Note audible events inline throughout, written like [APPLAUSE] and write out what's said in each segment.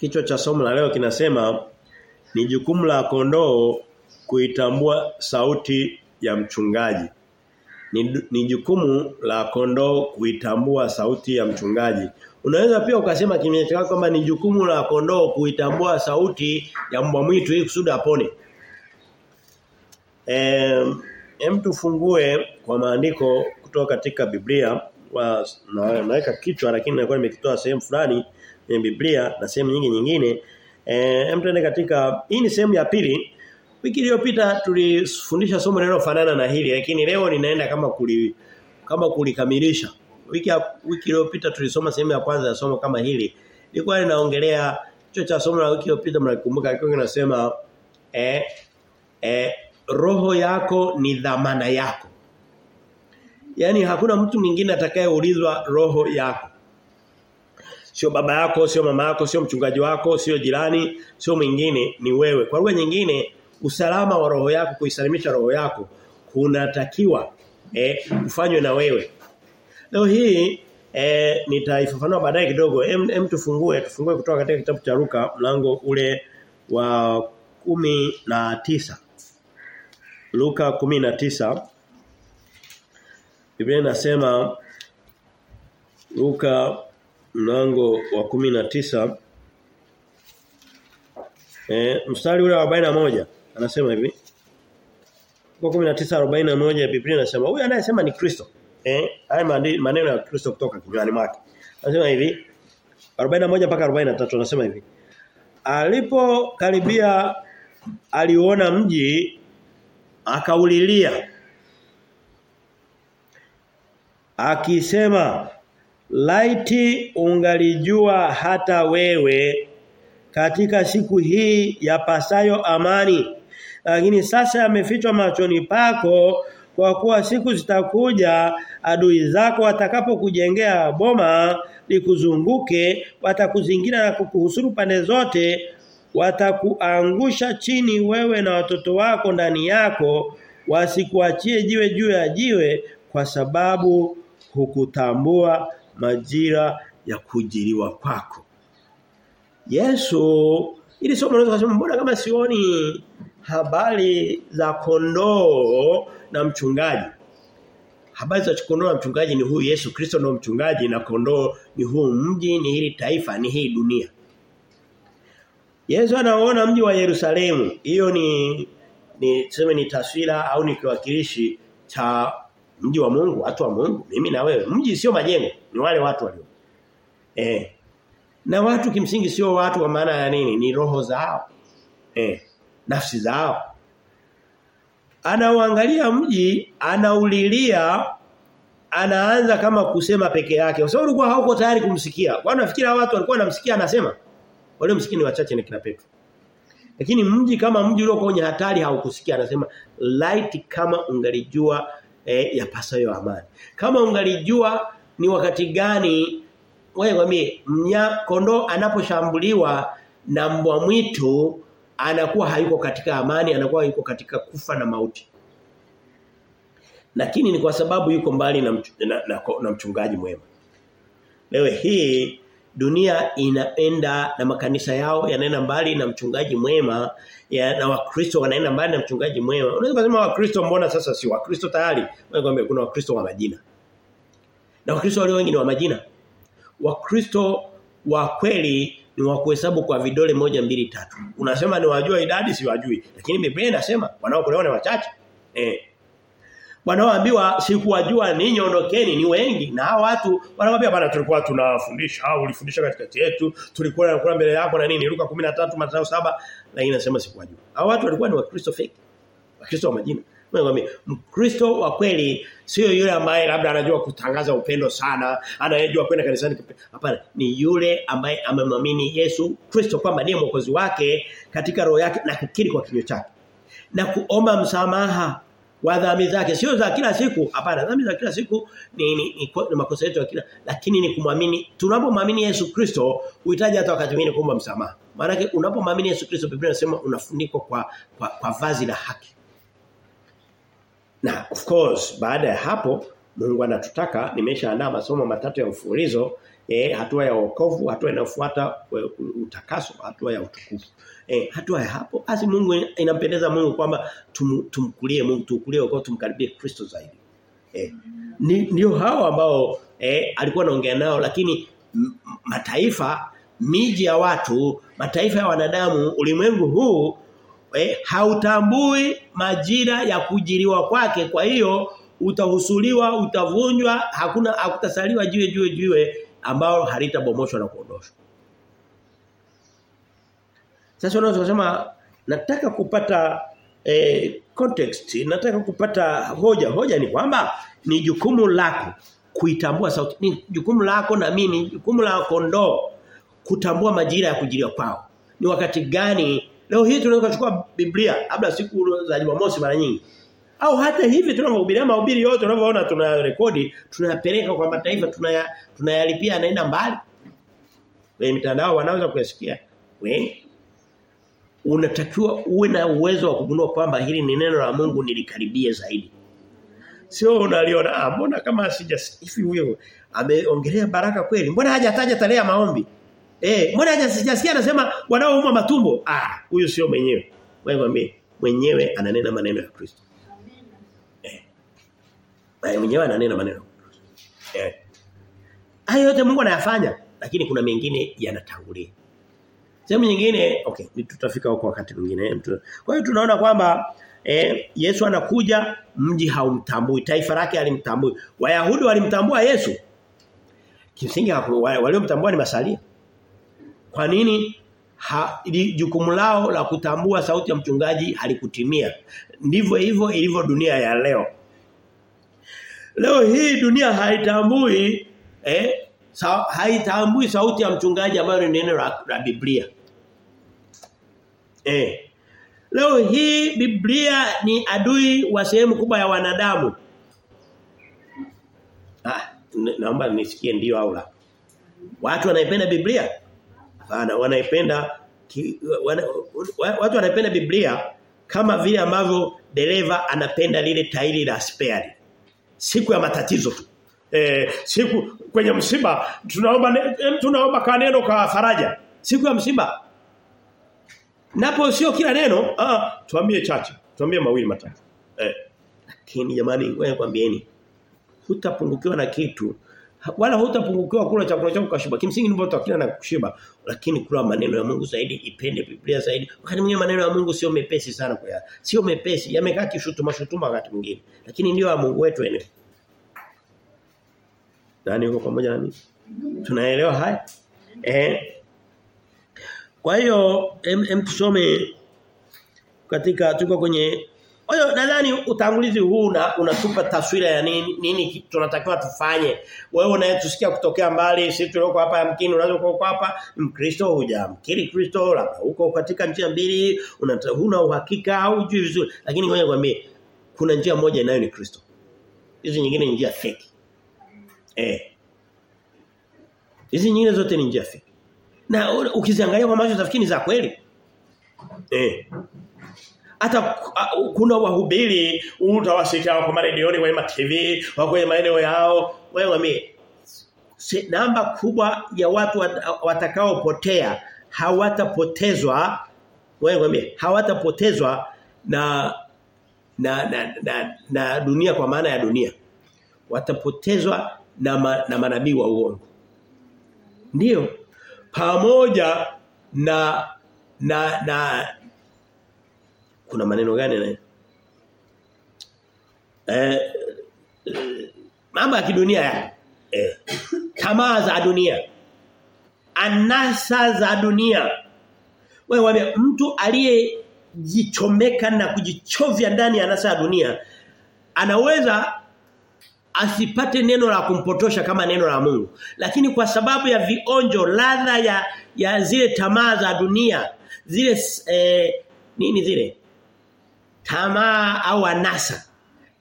Kichwa cha somo la leo kinasema ni jukumu la kondoo kuitambua sauti ya mchungaji. Ni, ni jukumu la kondoo kuitambua sauti ya mchungaji. Unaweza pia ukasema kimya kwamba ni jukumu la kondoo kuitambua sauti ya mbwa mwitu ili kusudi apone. Eh, em tufungue kwa maandiko kutoka katika Biblia wa na, naweka kichwa lakini nilikuwa nimekitoa sehemu fulani kwenye Biblia na sehemu nyingi nyingine. Eh, mtende katika hii ni sehemu ya pili. Wiki iliyopita tulifundisha somo linalofanana na hili lakini leo ninaenda kama kuli kama kulikamilisha. Wiki wiki iliyopita tulisoma sehemu ya kwanza ya somo kama hili. Nilikuwa ninaongelea kichwa cha somo la wiki iliyopita mnakumbuka kilikuwa kinasema eh eh roho yako ni dhamana yako. Yaani hakuna mtu mwingine atakayeulizwa roho yako. Sio baba yako, sio mama yako, sio mchungaji wako, sio jirani, sio mwingine, ni wewe. Kwa lugha nyingine, usalama wa roho yako, kuisalimisha roho yako kunatakiwa eh ufanywe na wewe. Leo hii eh nitaifafanua baadaye kidogo. Em, em tufungue, tufungue kutoka katika kitabu cha Luka mlango ule wa kumi na tisa Luka 19 Biblia inasema Luka mlango wa 19 eh mstari ule wa 41 anasema hivi. Luka 19:41 Biblia inasema huyu anayesema ni Kristo. Eh haya maneno ya Kristo kutoka kinywani mwake. Anasema hivi 41 mpaka 43 anasema hivi. Alipokaribia aliona mji akaulilia akisema laiti ungalijua hata wewe katika siku hii ya pasayo amani. Lakini sasa yamefichwa machoni pako kwa kuwa siku zitakuja adui zako watakapokujengea boma likuzunguke watakuzingira na kukuhusuru pande zote watakuangusha chini wewe na watoto wako ndani yako wasikuachie jiwe juu ya jiwe kwa sababu hukutambua majira ya kujiriwa kwako. Yesu ili somo unaweza kusema mbona kama sioni habari za kondoo na mchungaji. Habari za kondoo na mchungaji ni huyu Yesu Kristo ndio mchungaji na kondoo ni huu mji ni hili taifa ni hii dunia. Yesu anaona mji wa Yerusalemu. Hiyo ni ni tuseme ni taswira au ni kiwakilishi cha mji wa Mungu, watu wa Mungu, mimi na wewe. Mji sio majengo, ni wale watu walio. Eh. Na watu kimsingi sio watu wa maana ya nini? Ni roho zao. Eh. Nafsi zao. Anauangalia mji, anaulilia anaanza kama kusema peke yake. Kwa sababu ulikuwa hauko tayari kumsikia. Kwa nafikiri watu walikuwa wanamsikia anasema. Wale msikini wachache ni kina Petro. Lakini mji kama mji uliokuwa kwenye hatari haukusikia anasema light kama ungalijua eh, yapasayo amani. Kama ungalijua ni wakati gani wewe kwambie mnya kondoo anaposhambuliwa na mbwa mwitu anakuwa hayuko katika amani, anakuwa yuko katika kufa na mauti. Lakini ni kwa sababu yuko mbali na, na, na, na, na mchungaji mwema. Leo hii dunia inaenda na makanisa yao yanaenda mbali na mchungaji mwema ya, na wakristo wanaenda mbali na mchungaji mwema. Unaweza kusema wakristo mbona sasa si wakristo tayari? Wewe kuna wakristo wa majina. Na wakristo walio wengi ni wa majina. Wakristo wa kweli ni wa kuhesabu kwa vidole moja mbili tatu. Unasema ni wajua idadi si wajui lakini Biblia inasema wanaokolewa ni wachache. Eh wanaoambiwa sikuwajua ninyi ondokeni ni wengi na hao watu wanawaambia bana tulikuwa tunawafundisha au ulifundisha katikati yetu tulikuwa tunakula mbele yako na nini Luka 13 Mathayo 7 lakini nasema sikuwajua hao watu walikuwa ni wakristo fake wakristo wa majina Mwambie Mkristo wa kweli sio yule ambaye labda anajua kutangaza upendo sana, anayejua kwenda kanisani. Hapana, ni yule ambaye amemwamini Yesu Kristo kwamba ndiye mwokozi wake katika roho yake na kukiri kwa kinywa chake. Na kuomba msamaha wa dhambi zake. Sio za kila siku. Hapana dhambi za kila siku ni, ni, ni, ni makosa yetu ya kila lakini ni kumwamini. Tunapomwamini Yesu Kristo uhitaji hata wakati mwingine kuomba msamaha. Maana yake unapomwamini Yesu Kristo Biblia inasema unafunikwa kwa, kwa kwa vazi la haki. Na of course baada ya hapo Mungu anatutaka nimeshaandaa masomo matatu ya mfululizo eh hatua ya wokovu, hatua inayofuata utakaso, hatua ya utukufu. Eh hatua ya hapo basi Mungu inampendeza Mungu kwamba tum, tumkulie Mungu tukulie kwa tumkaribie Kristo zaidi. Eh ndio hao ambao eh alikuwa anaongea nao lakini mataifa miji ya watu, mataifa ya wanadamu, ulimwengu huu eh, hautambui majira ya kujiriwa kwake. Kwa hiyo utahusuliwa, utavunjwa, hakuna hakutasaliwa jiwe jiwe jiwe ambao halitabomoshwa na kuondoshwa. Sasa unaweza kusema nataka kupata eh, context, nataka kupata hoja. Hoja ni kwamba ni jukumu lako kuitambua sauti. Ni jukumu lako na mimi, jukumu la kondoo kutambua majira ya kujiria kwao. Ni wakati gani leo hii tunaweza kuchukua Biblia labda siku za Jumamosi mara nyingi. Au hata hivi tunavyohubiria mahubiri yote tunavyoona tunarekodi tunayapeleka kwa mataifa tunaya anaenda mbali. Kwenye mitandao wanaweza kuyasikia. Wengi unatakiwa uwe na uwezo wa kugundua kwamba hili ni neno la Mungu nilikaribia zaidi. Sio unaliona ah mbona kama sija hivi huyo ameongelea baraka kweli. Mbona hajataja tarehe ya maombi? Eh, mbona hajasikia anasema wanaoumwa matumbo? Ah, huyu sio mwenyewe. Wewe mwambie mwenyewe ananena maneno ya Kristo. Eh. Wewe mwenyewe ananena maneno. Eh. Hayo yote Mungu anayafanya, lakini kuna mengine yanatangulia. Sehemu nyingine, okay, tutafika huko wakati mwingine. Kwa hiyo tunaona kwamba eh, Yesu anakuja mji haumtambui, taifa lake alimtambui. Wayahudi walimtambua Yesu. Kimsingi waliomtambua ni masalia. Kwa nini ha, jukumu lao la kutambua sauti ya mchungaji halikutimia? Ndivyo hivyo ilivyo dunia ya leo. Leo hii dunia haitambui eh sa, haitambui sauti ya mchungaji ambayo ni neno la, la Biblia. Eh. Leo hii Biblia ni adui wa sehemu kubwa ya wanadamu. Ah, naomba nisikie ndio au la. Watu wanaipenda Biblia? Hapana, wanaipenda wana, watu wanaipenda Biblia kama vile ambavyo dereva anapenda lile tairi la spare. Siku ya matatizo tu. Eh, siku kwenye msiba tunaomba tunaomba kaneno kwa faraja. Siku ya msiba Napo sio kila neno, ah tuambie chache, tuambie mawili matatu. Eh. Lakini jamani ngoja kwambieni. Hutapungukiwa na kitu wala hutapungukiwa kula chakula chako kashiba. Kimsingi ndipo utakila na kushiba, lakini kula maneno ya Mungu zaidi, ipende Biblia zaidi. Wakati mwingine maneno ya Mungu sio mepesi sana kwa yeye. Sio mepesi, yamekaa kishutuma shutuma wakati mwingine. Lakini ndio ya Mungu wetu eneo. Nani yuko pamoja nami? Tunaelewa haya? Eh. Kwa hiyo em, tusome katika tuko kwenye kwa hiyo nadhani utangulizi huu una, unatupa taswira ya nini nini tunatakiwa tufanye. Wewe unayetusikia kutokea mbali, sisi tulioko hapa yamkini unaweza kuwa hapa Mkristo hujamkiri Kristo, labda uko katika njia mbili, huna uhakika au hujui vizuri. Lakini ngoja nikwambie kuna njia moja inayo ni Kristo. Hizi nyingine ni njia fake. Eh. Hizi nyingine zote ni njia fake. Na ukiziangalia kwa macho utafikiri za kweli. Eh. Hata kuna wahubiri utawasikia kwa maredioni kwa ma TV, kwenye maeneo yao, wewe wame namba kubwa ya watu watakaopotea hawatapotezwa wewe wame hawatapotezwa na na, na na na dunia kwa maana ya dunia. Watapotezwa na ma, na manabii wa uongo. Ndiyo pamoja na na na kuna maneno gani na eh mambo ya kidunia ya eh tamaa za dunia anasa za dunia. Wewe wame mtu aliyejichomeka na kujichovya ndani ya anasa ya dunia anaweza asipate neno la kumpotosha kama neno la Mungu. Lakini kwa sababu ya vionjo ladha ya ya zile tamaa za dunia zile eh, nini zile? Tamaa au anasa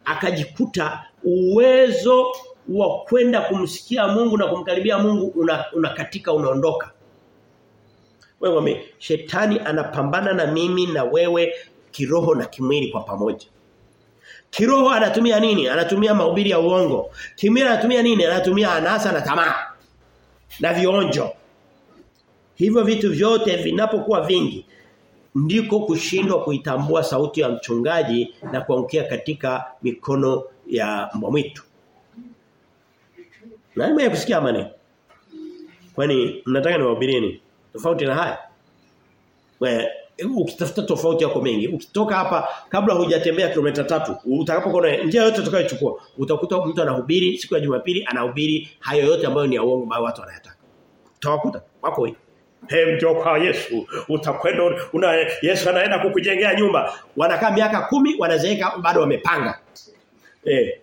akajikuta uwezo wa kwenda kumsikia Mungu na kumkaribia Mungu unakatika una unaondoka. Wewe shetani anapambana na mimi na wewe kiroho na kimwili kwa pamoja Kiroho anatumia nini? Anatumia mahubiri ya uongo. Kimwili anatumia nini? Anatumia anasa na tamaa. na vionjo. Hivyo vitu vyote vinapokuwa vingi ndiko kushindwa kuitambua sauti ya mchungaji na kuangukia katika mikono ya mbwa mwitu. Nani mwenye kusikia maneno? Kwani mnataka niwahubirie nini? Tofauti na haya. Ukitafuta tofauti yako mengi. Ukitoka hapa kabla hujatembea kilomita tatu, utakapokuwa njia yote utakayochukua, utakuta mtu anahubiri siku ya Jumapili anahubiri hayo yote ambayo ni ya uongo ambayo watu wanayataka. Utawakuta wako hivi. Hey, kwa Yesu. Utakwenda una Yesu anaenda kukujengea nyumba. Wanakaa miaka kumi wanazeeka bado wamepanga. Eh.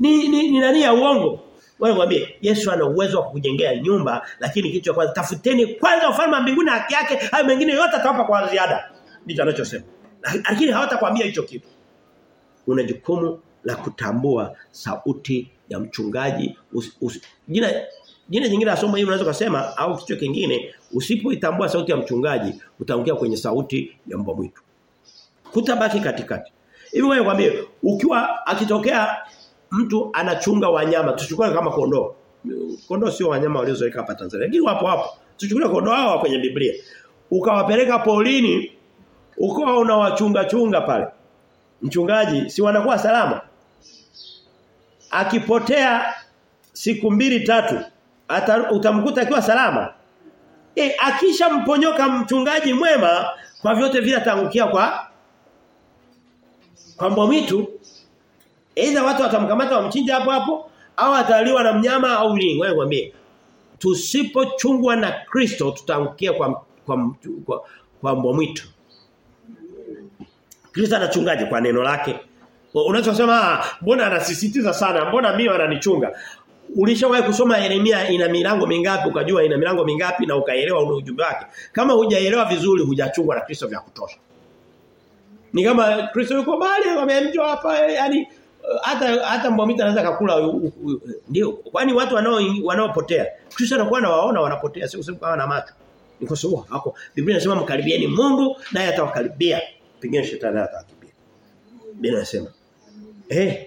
Ni ni, ni nani ya uongo? Wewe mwambie Yesu ana uwezo wa kukujengea nyumba lakini kitu cha kwanza tafuteni kwanza ufalme wa mbinguni haki yake hayo mengine yote atawapa kwa ziada. Ndicho anachosema. Lakini hawatakwambia hicho kitu. Una jukumu la kutambua sauti ya mchungaji us, us, jina jina jingine la somo hili unaweza kusema au kichwa kingine usipoitambua sauti ya mchungaji utaongea kwenye sauti ya mbwa mwitu. Kutabaki katikati. Hivi wewe kwambie ukiwa akitokea mtu anachunga wanyama tuchukue kama kondoo. Kondoo sio wanyama waliozoeka hapa Tanzania. Lakini wapo hapo. Tuchukue kondoo hao kwenye Biblia. Ukawapeleka polini ukawa unawachunga chunga pale. Mchungaji si wanakuwa salama. Akipotea siku mbili tatu ata, utamkuta akiwa salama. E, akisha mponyoka mchungaji mwema kwa vyote vile atangukia kwa kwa mbwa mwitu Aidha watu watamkamata wamchinja hapo hapo au ataliwa na mnyama au nini. Wewe mwambie tusipochungwa na Kristo tutaangukia kwa kwa kwa, kwa mbwa mwitu. Kristo anachungaje kwa neno lake? Unachosema mbona anasisitiza sana? Mbona mimi ananichunga? Ulishawahi kusoma Yeremia ina milango mingapi ukajua ina milango mingapi na ukaelewa ujumbe wake. Kama hujaelewa vizuri hujachungwa na Kristo vya kutosha. Ni kama Kristo yuko mbali amemjua hapa yani hata hata mbwamita anaweza kukula ndio. Kwani watu wanao wanaopotea Kristo anakuwa anawaona wanapotea sio kusema na macho. Ni kwa sababu hako Biblia inasema mkaribieni Mungu naye atawakaribia. Pigeni shetani atawakimbia Biblia inasema. Eh?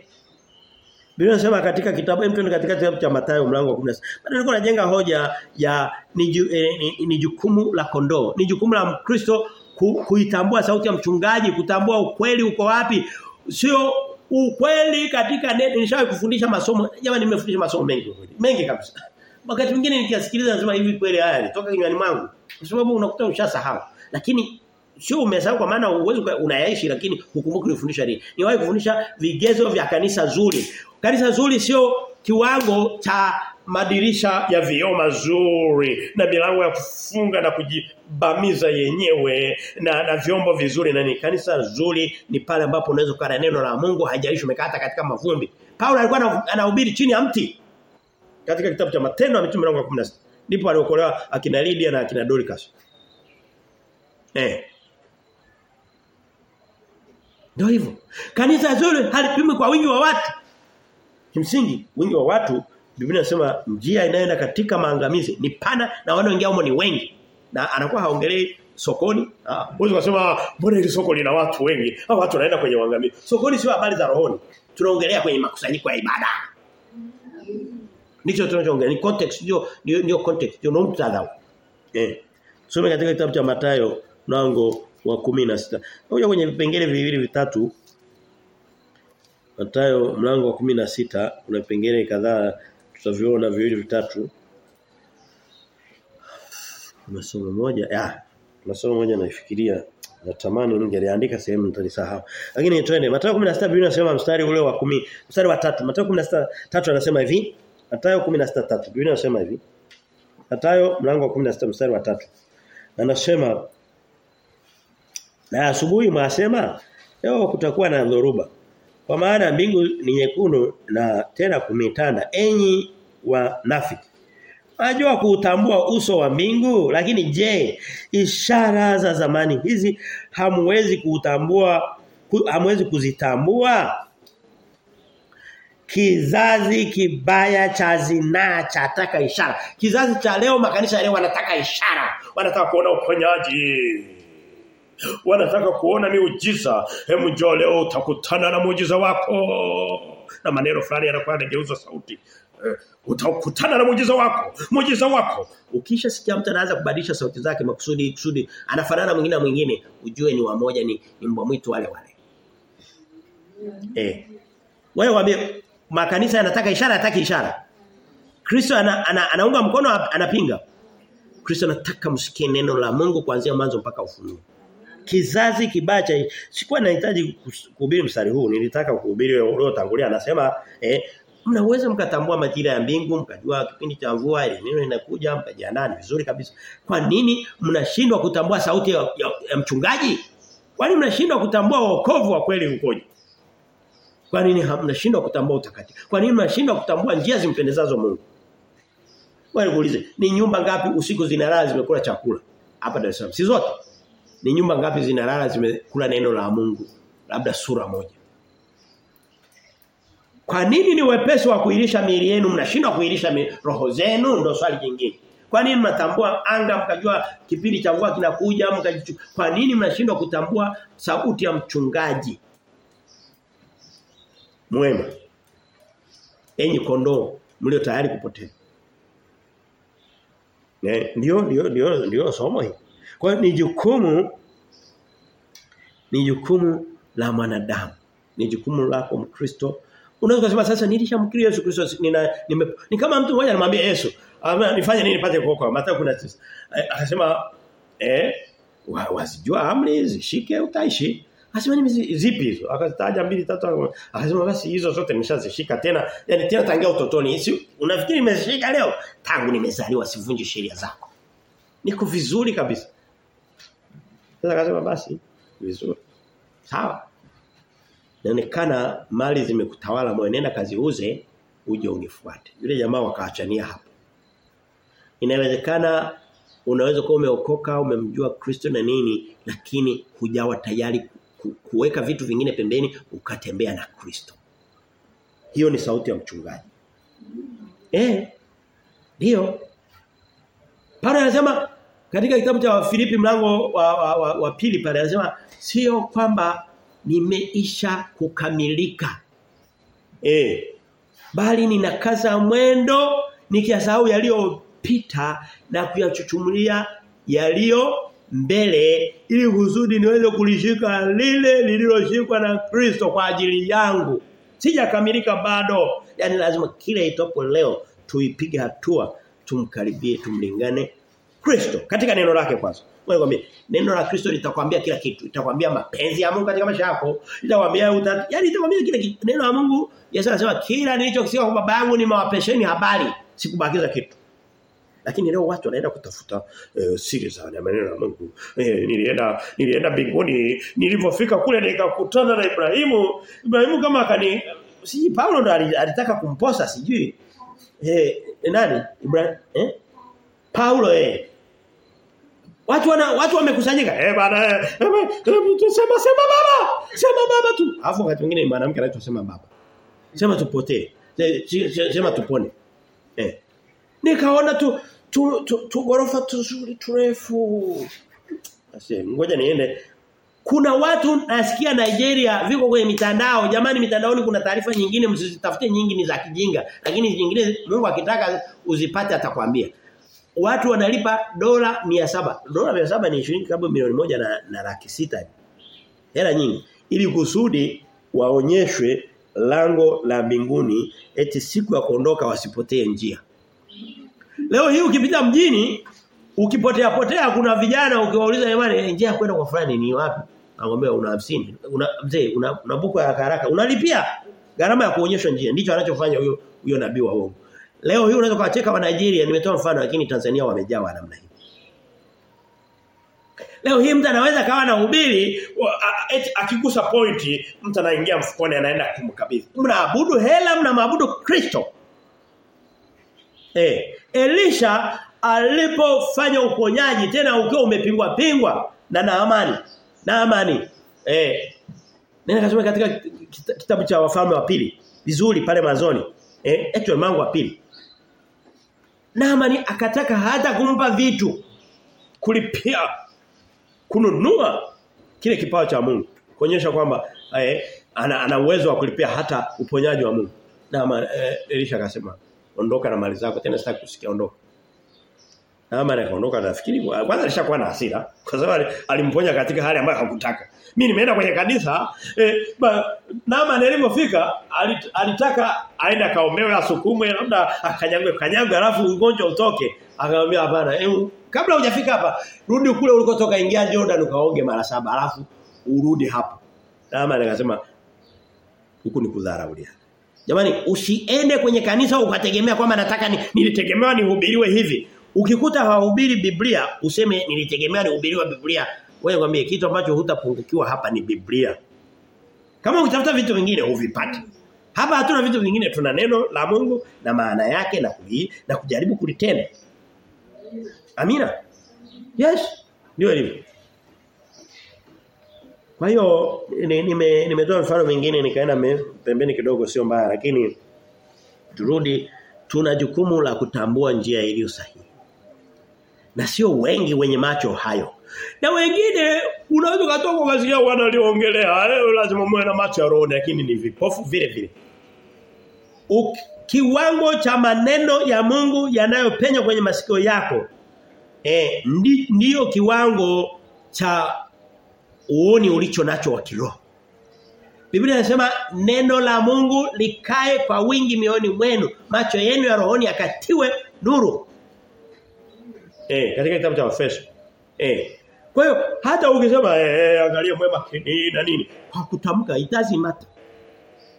Biblia inasema katika kitabu mtu katika kitabu cha Mathayo mlango wa 16 bado nilikuwa najenga hoja ya ni, eh, ni, ni jukumu la kondoo. Ni jukumu la Mkristo ku, kuitambua sauti ya mchungaji kutambua ukweli uko wapi. Sio ukweli katika neno nishawahi kufundisha masomo jamani nimefundisha masomo mengi mengi kabisa. Wakati mwingine nikiasikiliza nasema hivi kweli haya toka kinywani mwangu. Kwa sababu unakuta ushasahau. Lakini sio umesahau kwa maana uwezo unayaishi lakini hukumbuki ulifundisha nini. Niwahi kufundisha vigezo vya kanisa zuri. Kanisa zuri sio kiwango cha madirisha ya vioo mazuri na milango ya kufunga na kujibamiza yenyewe na na vyombo vizuri na ni kanisa zuri ni pale ambapo unaweza kukaa neno la Mungu hajaishi umekata katika mavumbi. Paulo alikuwa anahubiri chini ya mti. Katika kitabu cha Matendo ya Mitume mlango wa 16 ndipo aliokolewa akina Lydia na akina Dorcas. Eh. Ndio hivyo. Kanisa zuri halipimwi kwa wingi wa watu. Kimsingi wingi wa watu Biblia inasema njia inayoenda katika maangamizi ni pana na wanaoingia humo ni wengi. Na anakuwa haongelei sokoni. Ah, wewe kusema mbona hili soko lina watu wengi? Hao watu wanaenda kwenye uangamizi. Sokoni sio habari za rohoni. Tunaongelea kwenye makusanyiko ya ibada. Ndicho tunachoongelea. Ni context ndio ndio context ndio muktadha. Eh. Tusome katika kitabu cha Mathayo mlango wa 16. Ngoja kwenye vipengele viwili vitatu Mathayo mlango wa 16 kuna vipengele kadhaa tutaviona viwili vitatu. Masomo moja ya masomo moja naifikiria natamani ningeliandika sehemu nitalisahau. Lakini twende Mathayo 16 Biblia inasema mstari ule wa 10 mstari wa 3 Mathayo 16 3 anasema hivi Mathayo 16 3 Biblia inasema hivi Mathayo mlango wa 16 mstari wa 3 anasema na asubuhi mwasema leo kutakuwa na dhoruba kwa maana mbingu ni nyekundu na tena kumetanda enyi wa nafiki Najua kuutambua uso wa mbingu lakini je ishara za zamani hizi hamwezi kuutambua ku, hamwezi kuzitambua Kizazi kibaya cha zinaa chataka ishara. Kizazi cha leo makanisa leo wanataka ishara. Wanataka kuona uponyaji. Wanataka kuona miujiza. Hebu njoo leo utakutana na muujiza wako. Na maneno fulani yanakuwa yanageuza sauti. uh, utakutana na muujiza wako muujiza wako ukisha sikia mtu anaanza kubadilisha sauti zake makusudi kusudi anafanana mwingine na mwingine ujue ni wamoja ni, ni mbwa mwitu wale wale eh wewe waambie makanisa yanataka ishara hataki ishara Kristo ana, ana, anaunga mkono anapinga Kristo anataka msikie neno la Mungu kuanzia mwanzo mpaka ufunuo kizazi kibaya sikuwa nahitaji kuhubiri mstari huu nilitaka kuhubiri uliotangulia. Anasema eh mnaweza mkatambua majira ya mbingu mkajua kipindi cha mvua ile neno linakuja mkajiandaa vizuri kabisa. Kwa nini mnashindwa kutambua sauti ya, ya, ya mchungaji? Kwani mnashindwa kutambua wokovu wa kweli ukoje? Kwa nini mnashindwa kutambua utakatifu? Kwa nini mnashindwa kutambua njia zimpendezazo Mungu? Wewe ni nyumba ngapi usiku zinalala zimekula chakula? Hapa Dar es Salaam si zote ni nyumba ngapi zinalala zimekula neno la Mungu? Labda sura moja. Kwa nini ni wepesi wa kuilisha miili yenu? Mnashindwa kuilisha roho zenu? Ndio swali jingine. Kwa nini mnatambua anga mkajua kipindi cha mvua kinakuja mkajichu kwa nini mnashindwa kutambua sauti ya mchungaji? Mwema. Enyi kondoo mlio tayari kupotea. Ne, ndio ndio ndio ndio somo hili. Kwa ni jukumu ni jukumu la mwanadamu. Ni jukumu lako Mkristo. Unaweza kusema sasa nilishamkiri Yesu Kristo nina nime, ni kama mtu mmoja anamwambia Yesu, nifanye nini nipate kuokoka? Mathayo 19. Akasema eh wasijua amri zishike utaishi. Akasema ni zipi hizo? Akataja mbili tatu akasema basi hizo zote nimeshazishika tena. Yaani tena tangia utotoni. Si unafikiri nimezishika leo? Tangu nimezaliwa sivunji sheria zako. Niko vizuri kabisa. Sasa akasema basi vizuri. Sawa. Inaonekana mali zimekutawala moyo nenda kaziuze uje unifuate. Yule jamaa wakaachania hapo. Inawezekana unaweza kuwa umeokoka umemjua Kristo na nini lakini hujawa tayari kuweka vitu vingine pembeni ukatembea na Kristo. Hiyo ni sauti ya mchungaji. Eh. Ndio. Paulo anasema katika kitabu cha Wafilipi mlango wa, wa, wa, wa pili pale anasema sio kwamba nimeisha kukamilika. Eh. Bali ninakaza mwendo nikiasahau yaliyopita na kuyachuchumulia yaliyo mbele ili kusudi niweze kulishika lile lililoshikwa na Kristo kwa ajili yangu. Sijakamilika bado. Yaani lazima kile itopo leo tuipige hatua tumkaribie tumlingane Kristo katika neno lake kwanza. Wewe neno la Kristo litakwambia kila kitu. Litakwambia mapenzi ya Mungu katika maisha yako. Litakwambia uta, yaani litakwambia kila kitu. Neno la Mungu Yesu anasema kila nilichokisikia kwa baba yangu nimewapesheni habari. Sikubakiza kitu. Lakini leo watu wanaenda kutafuta e, siri za maneno ya Mungu. E, nilienda nilienda mbinguni, nilipofika kule nikakutana na Ibrahimu. Ibrahimu kama akani si Paulo ndo alitaka kumposa sijui. Eh nani? Ibrahim eh? Paulo eh. Watu wana watu wamekusanyika. Eh bana eh sema sema baba. Sema baba tu. Alafu wakati mwingine mwanamke anaitwa sema baba. Sema tupotee. Sema tupone. Eh. Nikaona tu tu, tu, tu gorofa tuzuri turefu. Asi ngoja niende. Kuna watu nasikia Nigeria viko kwenye mitandao. Jamani mitandaoni kuna taarifa nyingine msizitafute nyingi ni za kijinga. Lakini nyingine Mungu akitaka uzipate atakwambia. Watu wanalipa dola 700. Dola 700 ni shilingi kama milioni moja na, na laki sita. Hela nyingi. Ili kusudi waonyeshwe lango la mbinguni eti siku ya kuondoka wasipotee njia. Leo hii ukipita mjini ukipotea potea kuna vijana ukiwauliza jamani njia kwenda kwa fulani ni wapi? Anakuambia una 50. Una mzee una, una buku ya haraka. Unalipia gharama ya kuonyeshwa njia. Ndicho anachofanya huyo huyo nabii wa uongo. Leo hii unaweza kuwacheka wa Nigeria nimetoa mfano lakini Tanzania wamejaa wa namna hii. Leo hii mtu anaweza kawa na hubiri akigusa pointi mtu anaingia mfukoni anaenda kumkabidhi. Mnaabudu hela mnaabudu Kristo. Eh, Elisha alipofanya uponyaji tena ukiwa umepingwa pingwa na Naamani. Naamani. Eh. Nenda kasome katika kitabu cha wafalme wa pili vizuri pale mazoni. Eh, eti mlango wa pili. Naamani akataka hata kumpa vitu kulipia kununua kile kipawa cha Mungu kuonyesha kwamba eh, ana, ana uwezo wa kulipia hata uponyaji wa Mungu. Na eh, Elisha akasema ondoka na mali zako tena sitaki kusikia ondoka. Naama akaondoka nafikiri kwanza alishakuwa na hasira kwa sababu alimponya katika hali ambayo hakutaka. Mimi nimeenda kwenye kanisa eh, Naama nilipofika alitaka aende akaombewe asukumwe labda akanyagwe kanyagwe alafu ugonjwa utoke. Akamwambia hapana, eh, kabla hujafika hapa rudi kule ulikotoka ingia Jordan ukaoge mara saba alafu urudi hapa. Naama akasema huku ni kudharaulia. Jamani usiende kwenye kanisa ukategemea kwamba nataka ni, nilitegemewa nihubiriwe hivi. Ukikuta hawahubiri Biblia useme nilitegemea nihubiriwa Biblia. Wewe ngwambie kitu ambacho hutapungukiwa hapa ni Biblia. Kama ukitafuta vitu vingine huvipati. Hapa hatuna vitu vingine tuna neno la Mungu na maana yake na kuhi, na kujaribu kulitenda. Amina. Yes. Ndio hivyo. Kwa hiyo nimetoa nime mfano mwingine nikaenda pembeni kidogo sio mbaya lakini turudi tuna jukumu la kutambua njia iliyo sahihi. Na sio wengi wenye macho hayo. Na wengine unaweza kutoka ukasikia wanaliongelea leo lazima muwe na macho ya roho lakini ni vipofu vile vile. Kiwango cha maneno ya Mungu yanayopenya kwenye masikio yako eh ndi, ndiyo kiwango cha uoni ulicho nacho wa kiroho. Biblia inasema neno la Mungu likae kwa wingi mioni mwenu, macho yenu ya rohoni yakatiwe nuru. Eh, katika kitabu cha Efeso. Eh. Kwa hiyo hata ukisema eh angalia mwema kini na nini, hakutamka itazi mata.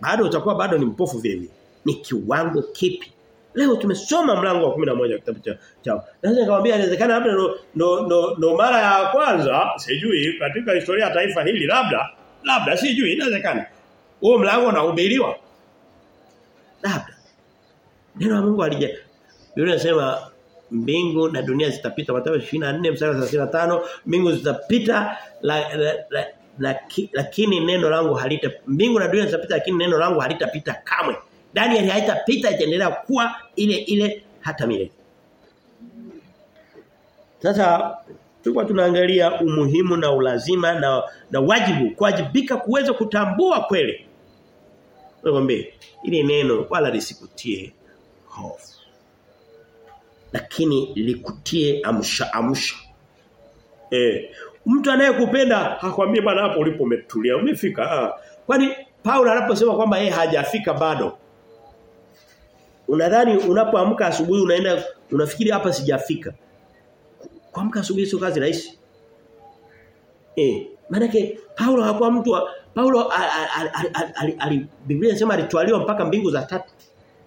Bado utakuwa bado ni mpofu vile vile. Ni kiwango kipi? Leo tumesoma mlango wa 11 kitabu cha cha. Naweza nikamwambia inawezekana labda ndo ndo ndo, no mara ya kwanza sijui katika historia ya taifa hili labda labda sijui inawezekana. Huo mlango unahubiriwa. Labda. Neno la Mungu alije. Biblia inasema mbingu na dunia zitapita Mathayo 24 mstari wa 35 mbingu zitapita la, la, la, la, lakini neno langu halita mbingu na dunia zitapita lakini neno langu halitapita kamwe. Daniel haitapita itaendelea kuwa ile ile hata milele. Sasa tulikuwa tunaangalia umuhimu na ulazima na na wajibu kuwajibika kuweza kutambua kweli. Nakwambia ile neno wala lisikutie hofu. Lakini likutie amsha amsha. Eh, mtu anayekupenda hakwambie bwana hapo ulipo umetulia umefika. Ah. Kwani Paulo anaposema kwamba yeye hajafika bado Unadhani unapoamka asubuhi unaenda unafikiri hapa sijafika. Kuamka asubuhi sio kazi rahisi. Eh, maana Paulo hakuwa mtu Paulo Biblia inasema alitwaliwa mpaka mbingu za tatu.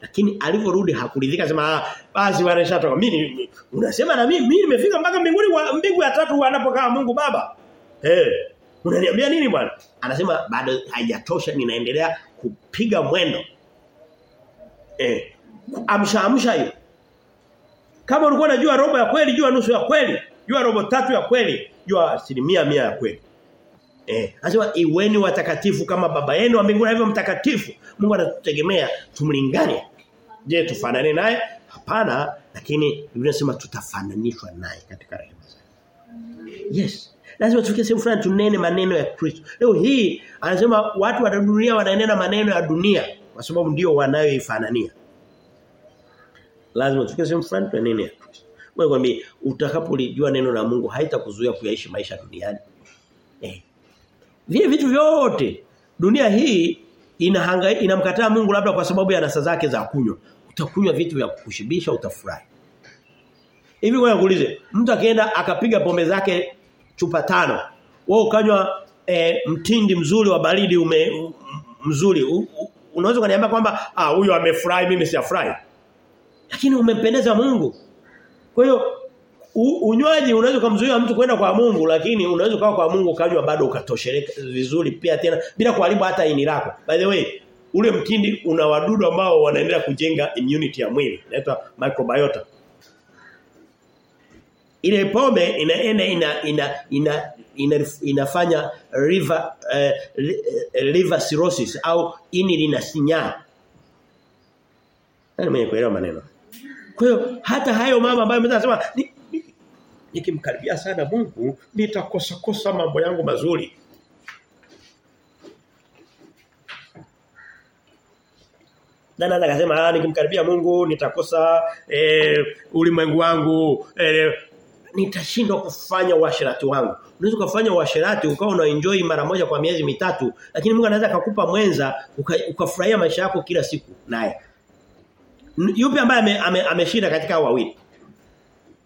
Lakini alivyorudi hakuridhika sema basi wanashatoka. Mimi unasema na mimi mimi nimefika mpaka mbinguni mbingu ya tatu anapokaa Mungu Baba. Eh, unaniambia nini bwana? Anasema bado haijatosha ninaendelea kupiga mwendo. Eh, amsha amsha hiyo. Kama ulikuwa unajua robo ya kweli, jua nusu ya kweli, jua robo tatu ya kweli, jua asilimia mia ya kweli. Eh, anasema iweni watakatifu kama baba yenu wa mbinguni hivyo mtakatifu. Mungu anatutegemea tumlingane. Je, tufanane naye? Hapana, lakini Biblia inasema tutafananishwa naye katika rehema zake. Yes. Lazima tufikie sehemu fulani tunene maneno ya Kristo. Leo hii anasema watu wa dunia wananena maneno ya dunia kwa sababu ndio wanayoifanania. Lazima tufikie sehemu fulani tunene ya Kristo. Wewe kwambie utakapolijua neno la Mungu haitakuzuia kuyaishi maisha duniani. Eh. Vile vitu vyote dunia hii inahangaika inamkataa Mungu labda kwa sababu ya nasa zake za kunywa. Utakunywa vitu vya kukushibisha utafurahi. Hivi ngoja kuulize, mtu akienda akapiga pombe zake chupa tano, wewe ukanywa e, mtindi mzuri wa baridi ume mzuri, unaweza kuniambia kwamba ah huyo amefurahi mimi sijafurahi. Lakini umempendeza Mungu. Kwa hiyo unywaji unaweza kumzuia mtu kwenda kwa Mungu lakini unaweza kwa kwa Mungu ukanywa bado ukatosheleka vizuri pia tena bila kuharibu hata ini lako. By the way, ule mtindi una wadudu ambao wanaendelea kujenga immunity ya mwili. Inaitwa microbiota. Ile pombe inaenda ina ina, ina, ina inafanya liver uh, liver cirrhosis au ini linasinyaa. Nani mwenye kuelewa maneno? Kwa hiyo hata hayo mama ambayo mnasema nikimkaribia sana Mungu nitakosa kosa mambo yangu mazuri. Nani akasema ah nikimkaribia Mungu nitakosa e, ulimwengu wangu e, nitashindwa kufanya uasherati wangu. Unaweza kufanya uasherati ukawa una enjoy mara moja kwa miezi mitatu lakini Mungu anaweza akakupa mwenza ukafurahia uka maisha yako kila siku naye. Yupi ambaye ameshinda ame, ame katika wawili?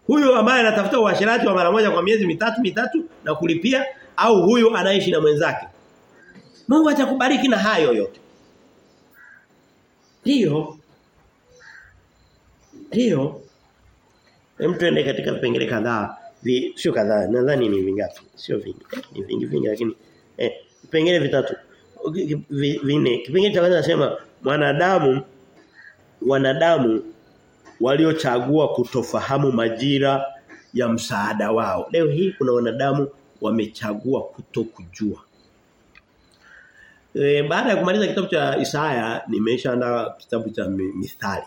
Huyu ambaye anatafuta uasherati wa mara moja kwa miezi mitatu mitatu na kulipia au huyu anaishi na mwenzake? Mungu atakubariki na hayo yote. Ndio. Ndio. Hem tuende katika vipengele kadhaa, vi, sio kadhaa, nadhani ni vingapi? Sio vingi. Ni vingi vingi lakini eh vipengele vitatu. Vinne. Kipengele cha kwanza nasema mwanadamu wanadamu waliochagua kutofahamu majira ya msaada wao. Leo hii kuna wanadamu wamechagua kutokujua. E, baada ya kumaliza kitabu cha Isaya nimeshaandaa kitabu cha Mithali.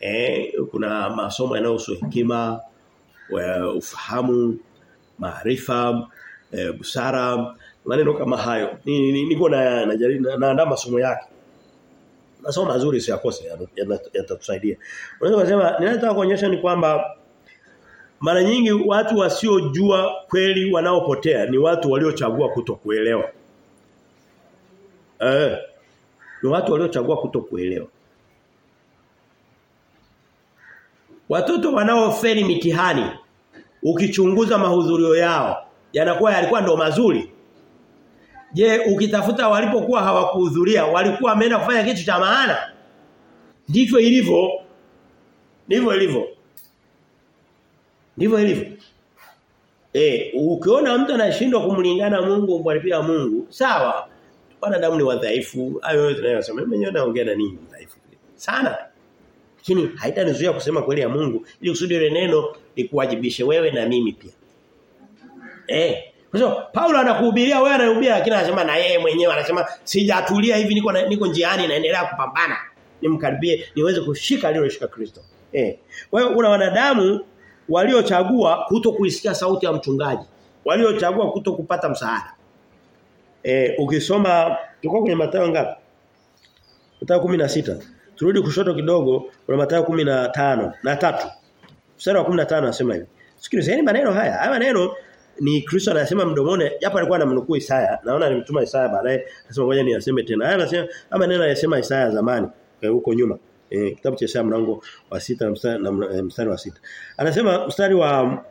E, kuna masomo yanayohusu hekima, ufahamu, maarifa, e, busara, maneno kama hayo. Niko na naandaa masomo yake. Masomo mazuri siyakose yatatusaidia. Unaweza kusema ninataka kuonyesha ni kwamba mara nyingi watu wasiojua kweli wanaopotea ni watu waliochagua kutokuelewa. Eh. Ni watu waliochagua kutokuelewa. Watoto wanaofeli mitihani ukichunguza mahudhurio yao yanakuwa yalikuwa ndo mazuri. Je, ukitafuta walipokuwa hawakuhudhuria walikuwa wameenda kufanya kitu cha maana? Ndivyo ilivyo. Ndivyo ilivyo. Ndivyo ilivyo. Eh, ukiona mtu anashindwa kumlingana Mungu mwalipia Mungu, sawa. Wanadamu ni wadhaifu. Hayo yote tunayosema. Mimi naongea na nini dhaifu. Sana. Lakini haitanizuia kusema kweli ya Mungu ili kusudi ile neno likuwajibishe wewe na mimi pia. Eh, kwa hiyo Paulo anakuhubiria wewe anahubiri lakini anasema na yeye mwenyewe anasema sijatulia hivi niko niko njiani naendelea kupambana. Nimkaribie niweze kushika aliloshika Kristo. Eh. Kwa hiyo kuna wanadamu waliochagua kuto kuisikia sauti ya mchungaji. Waliochagua kuto kupata msaada. Eh ukisoma tuko kwenye Mathayo ngapi? Mathayo 16. Turudi kushoto kidogo kuna Mathayo 15 na tatu. Mstari wa 15 anasema hivi. Sikilizeni maneno haya. Haya maneno ni Kristo anasema mdomoni japo alikuwa anamnukuu Isaya. Naona alimtuma Isaya baadaye anasema ngoja niaseme tena. Haya anasema ama neno anasema Isaya zamani huko nyuma. E, kitabu cha Isaya mlango wa sita na mstari, na mstari wa sita. Anasema mstari wa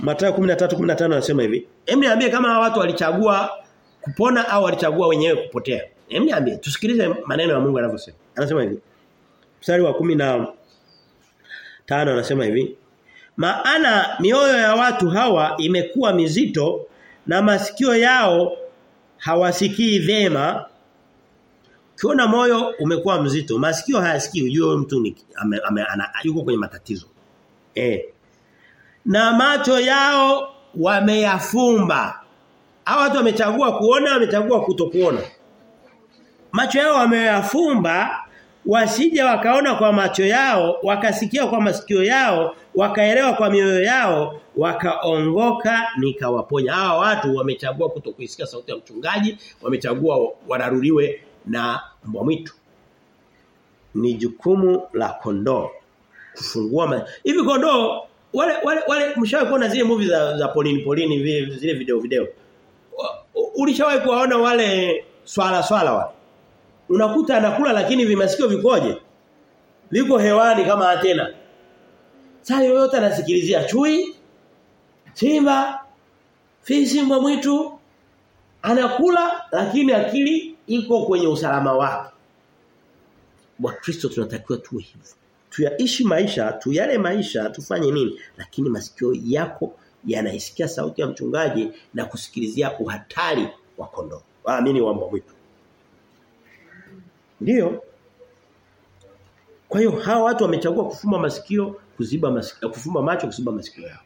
Mathayo 13:15 anasema hivi. Hem niambie kama watu walichagua kupona au walichagua wenyewe kupotea. Hem niambie tusikilize maneno ya Mungu anavyosema. Anasema hivi. Mstari wa 15 anasema hivi. Maana mioyo ya watu hawa imekuwa mizito na masikio yao hawasikii vema. Kiona moyo umekuwa mzito, masikio hayasikii, ujue mtu ni ame, ame, ana, yuko kwenye matatizo. Eh. Na macho yao wameyafumba. Hao watu wamechagua kuona, wamechagua kutokuona. Macho yao wameyafumba wasije wakaona kwa macho yao, wakasikia kwa masikio yao, wakaelewa kwa mioyo yao, wakaongoka nikawaponya. Hawa watu wamechagua kutokuisikia sauti ya mchungaji, wamechagua wararuliwe na mbwa mwitu. Ni jukumu la kondoo kufungua hivi kondoo wale wale wale mshawahi kuona zile movie za za polini polini vile zile video video. Ulishawahi kuwaona wale swala swala wale? Unakuta anakula lakini vimasikio vikoje? Liko hewani kama atena. Saa yoyote anasikilizia chui, simba, fisi mwitu anakula lakini akili iko kwenye usalama wake. Wakristo tunatakiwa tuwe hivyo. Tuyaishi maisha, tuyale maisha, tufanye nini? Lakini masikio yako yanaisikia sauti ya mchungaji na kusikilizia uhatari wa kondoo. Waamini wa mwitu. Ndio. Kwa hiyo hawa watu wamechagua kufuma masikio, kuziba masikio, kufumba macho, kuziba masikio yao.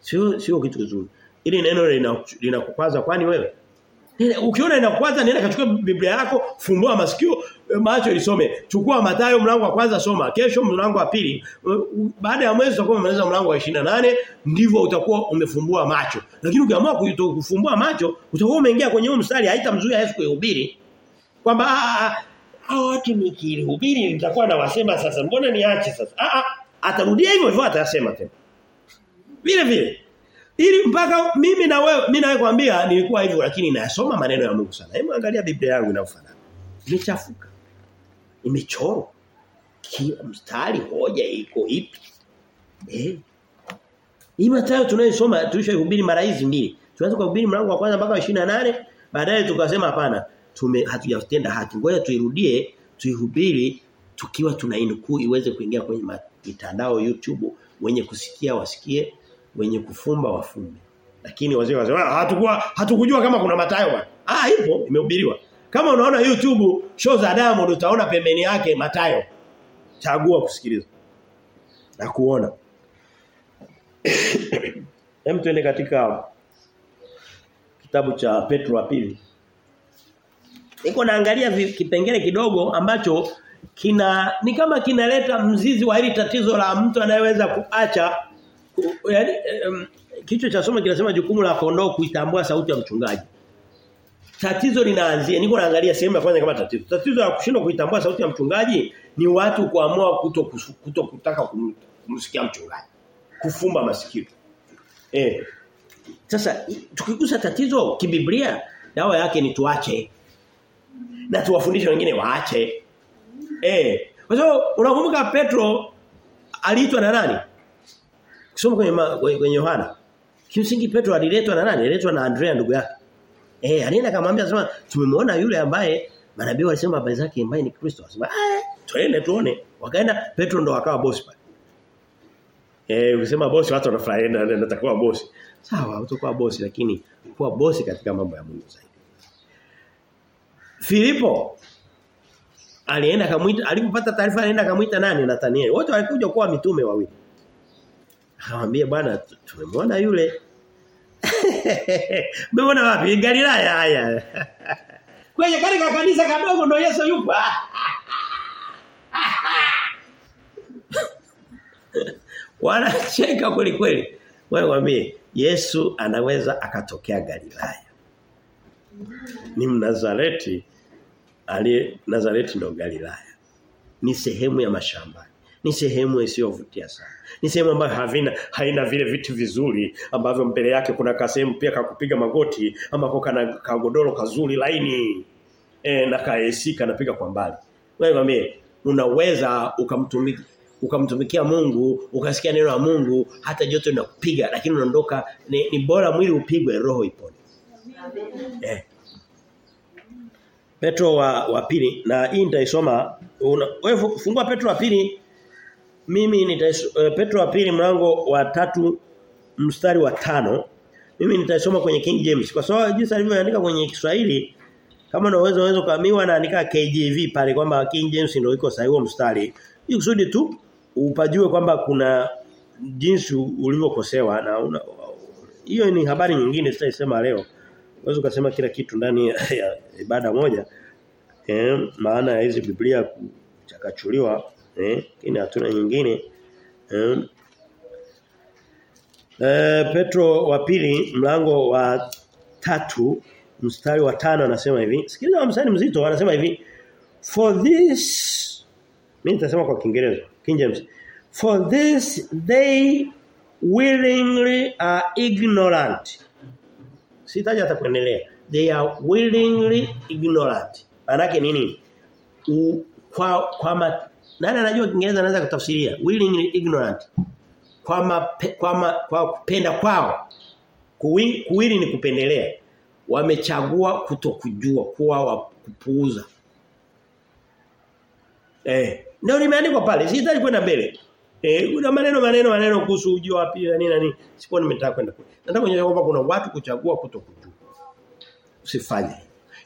Sio sio kitu kizuri. Ili neno linakukwaza kwani wewe? Ukiona inakwaza nenda kachukua Biblia yako, fumbua masikio, macho isome. Chukua Mathayo mlango wa kwanza soma. Kesho mlango wa pili. Baada ya mwezi utakuwa umemaliza mlango wa 28, ndivyo utakuwa umefumbua macho. Lakini ukiamua kufumbua macho, utakuwa umeingia kwenye huo mstari haitamzuia Yesu kuhubiri kwamba hao watu nikihubiri nitakuwa na wasema sasa mbona niache sasa ah ah atarudia hivyo hivyo atasema tena vile vile ili mpaka mimi na wewe mimi nawe kwambia nilikuwa hivyo lakini nasoma maneno ya Mungu sana. Hebu angalia Biblia yangu inafanana imechafuka. Imechorwa. Kila mstari hoja iko ipi? Eh. Hii Mathayo tunayosoma tulishahubiri mara hizi mbili. Tunaanza kuhubiri mlango wa kwanza mpaka 28 baadaye tukasema hapana tume hatujatenda haki. Ngoja tuirudie tuihubiri tukiwa tunainukuu iweze kuingia kwenye mitandao YouTube wenye kusikia wasikie wenye kufumba wafumbe lakini wazee wazee hatakuwa hatukujua kama kuna matayo bwana ah ipo imehubiriwa kama unaona YouTube show za Diamond utaona pembeni yake matayo. chagua kusikiliza na kuona [COUGHS] Hem tuende katika kitabu cha Petro wa pili. Niko naangalia kipengele kidogo ambacho kina ni kama kinaleta mzizi wa hili tatizo la mtu anayeweza kuacha yaani um, kichwa cha somo kinasema jukumu la kondoo kuitambua sauti ya mchungaji. Tatizo linaanzia niko naangalia sehemu ya kwanza kama tatizo. Tatizo la kushindwa kuitambua sauti ya mchungaji ni watu kuamua kuto, kuto kutaka kum, kumsikia mchungaji. Kufumba masikio. Eh. Sasa tukigusa tatizo kibiblia dawa yake ni tuache. Na tuwafundishe wengine waache. Eh. Kwa sababu unakumbuka Petro aliitwa na nani? Kusoma kwenye kwenye Yohana. Kimsingi Petro aliletwa na nani? Aliletwa na Andrea ndugu yake. Eh, alienda akamwambia sema tumemwona yule ambaye manabii walisema habari zake ambaye ni Kristo. Akasema, "Eh, twende tuone." Wakaenda Petro ndo akawa bosi pale. Eh, ukisema bosi watu wanafurahi na natakuwa bosi. Sawa, utakuwa bosi lakini kuwa bosi katika mambo ya Mungu zaidi. Filipo alienda akamwita alipopata taarifa alienda akamuita nani Nathaniel. Wote walikuja kuwa mitume wawili. Akamwambia bwana tumemwona yule. [LAUGHS] Umeona wapi? Galilaya haya. [LAUGHS] Kwenye kale kanisa kadogo ndo Yesu yupo. [LAUGHS] Wanacheka kweli kweli. Wewe waambie Yesu anaweza akatokea Galilaya. Ni Mnazareti aliye Nazareti ndo Galilaya. Ni sehemu ya mashamba. Ni sehemu isiyovutia sana. Ni sehemu ambayo havina haina vile vitu vizuri ambavyo mbele yake kuna kasehemu pia kakupiga magoti ambako kana kagodoro kazuri laini. E, na kaesika kanapiga kwa mbali. Wewe unaweza ukamtumiki ukamtumikia Mungu, ukasikia neno la Mungu, hata joto linakupiga lakini unaondoka ni, ni bora mwili upigwe roho ipone. Eh. Petro wa wa pili na hii nitaisoma wewe fungua Petro wa pili mimi nitaisoma uh, Petro wa pili mlango wa tatu mstari wa tano mimi nitaisoma kwenye King James kwa sababu jinsi alivyoandika kwenye Kiswahili kama unaweza unaweza mimi naandika KJV pale kwamba King James ndio iko sahihi mstari ili kusudi tu upajue kwamba kuna jinsi ulivyokosewa na una, hiyo ni habari nyingine sitaisema leo. Unaweza kusema kila kitu ndani ya ibada moja. Eh, maana ya hizi Biblia kuchakachuliwa eh ina hatuna nyingine. Eh, eh Petro wa pili mlango wa tatu mstari wa tano anasema hivi. Sikiliza mstari mzito anasema hivi. For this mimi nitasema kwa Kiingereza, King James. For this they willingly are ignorant. Sitaji hata kuendelea. They are willingly ignorant. Maana nini? U, kwa kwa ma, nani anajua Kiingereza anaweza kutafsiria? Willing ignorant. Kwa ma, kwa ma, kwa kupenda kwao. Kuwili, ni kupendelea. Wamechagua kutokujua kuwa wa kupuuza. Eh, ndio limeandikwa pale. Sihitaji kwenda mbele. Eh, kuna maneno maneno maneno kuhusu ujio wapi na nini na nini. Sikuwa nimetaka kwenda kule. Nataka kuonyesha kwamba kuna watu kuchagua kutokujua. Usifanye.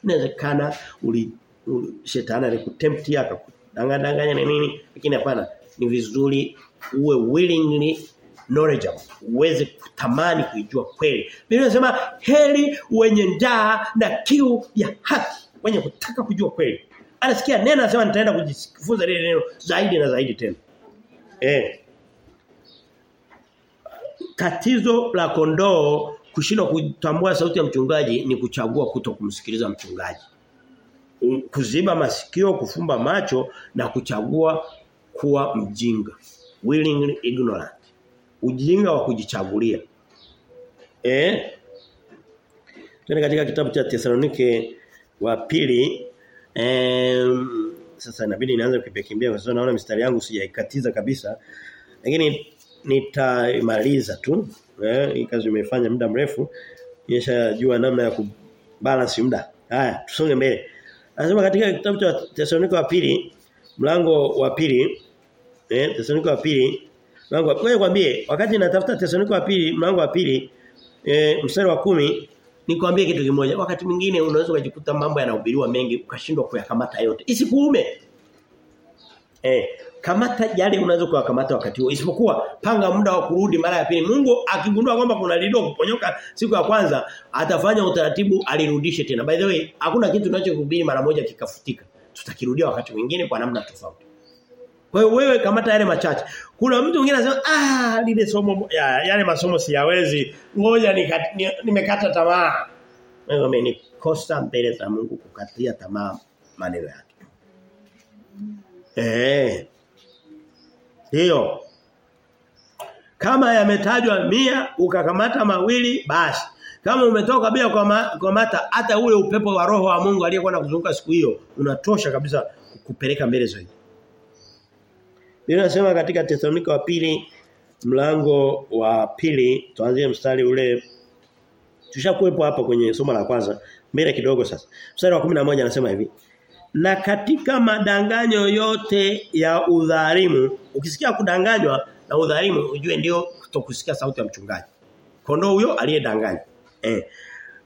Inawezekana uli, uli shetani alikutempt akakudanganya danganya na nini, lakini hapana. Ni vizuri uwe willingly knowledgeable. Uweze kutamani kuijua kweli. Biblia inasema heri wenye njaa na kiu ya haki, wenye kutaka kujua kweli. Anasikia neno anasema nitaenda kujifunza lile neno zaidi na zaidi tena. Eh. Tatizo la kondoo kushindwa kutambua sauti ya mchungaji ni kuchagua kuto kumsikiliza mchungaji. Kuziba masikio, kufumba macho na kuchagua kuwa mjinga. Willingly ignorant. Ujinga wa kujichagulia. Eh? Tuna katika kitabu cha Tesalonike wa pili eh sasa inabidi nianze kukimbia kwa sababu naona mistari yangu sijaikatiza kabisa. Lakini nitamaliza tu. Eh, hii kazi imefanya muda mrefu. Nimeshajua namna ya kubalance muda. Haya, tusonge mbele. Anasema katika kitabu cha Tesalonike wa pili mlango wa pili eh Tesalonike wa pili mlango wewe kwambie wakati natafuta Tesalonike wa pili mlango wa pili eh mstari wa kumi nikwambie kitu kimoja. Wakati mwingine unaweza kujikuta mambo yanahubiriwa mengi ukashindwa kuyakamata yote. Isikuume. Eh kamata yale unaweza kuyakamata wakati huo isipokuwa panga muda wa kurudi mara ya pili Mungu akigundua kwamba kuna lido kuponyoka siku ya kwanza atafanya utaratibu alirudishe tena by the way hakuna kitu tunachokuhubiri mara moja kikafutika tutakirudia wakati mwingine kwa namna tofauti kwa hiyo wewe kamata yale machache. Kuna mtu mwingine anasema ah lile somo ya, yale masomo siyawezi. Ngoja nimekata ni ni tamaa. Wewe umenikosa mbele za Mungu kukatia tamaa maneno yake. Eh. Ndio. Kama yametajwa mia ukakamata mawili basi. Kama umetoka bila kwa kukamata hata ule upepo wa roho wa Mungu aliyekuwa anakuzunguka siku hiyo unatosha kabisa kupeleka mbele zaidi. Biblia inasema katika Tesalonika wa pili mlango wa pili tuanzie mstari ule tushakuepo hapa kwenye somo la kwanza mbele kidogo sasa. Mstari wa 11 anasema hivi. Na katika madanganyo yote ya udhalimu, ukisikia kudanganywa na udhalimu ujue ndio kutokusikia sauti ya mchungaji. Kondoo huyo aliyedanganya. Eh.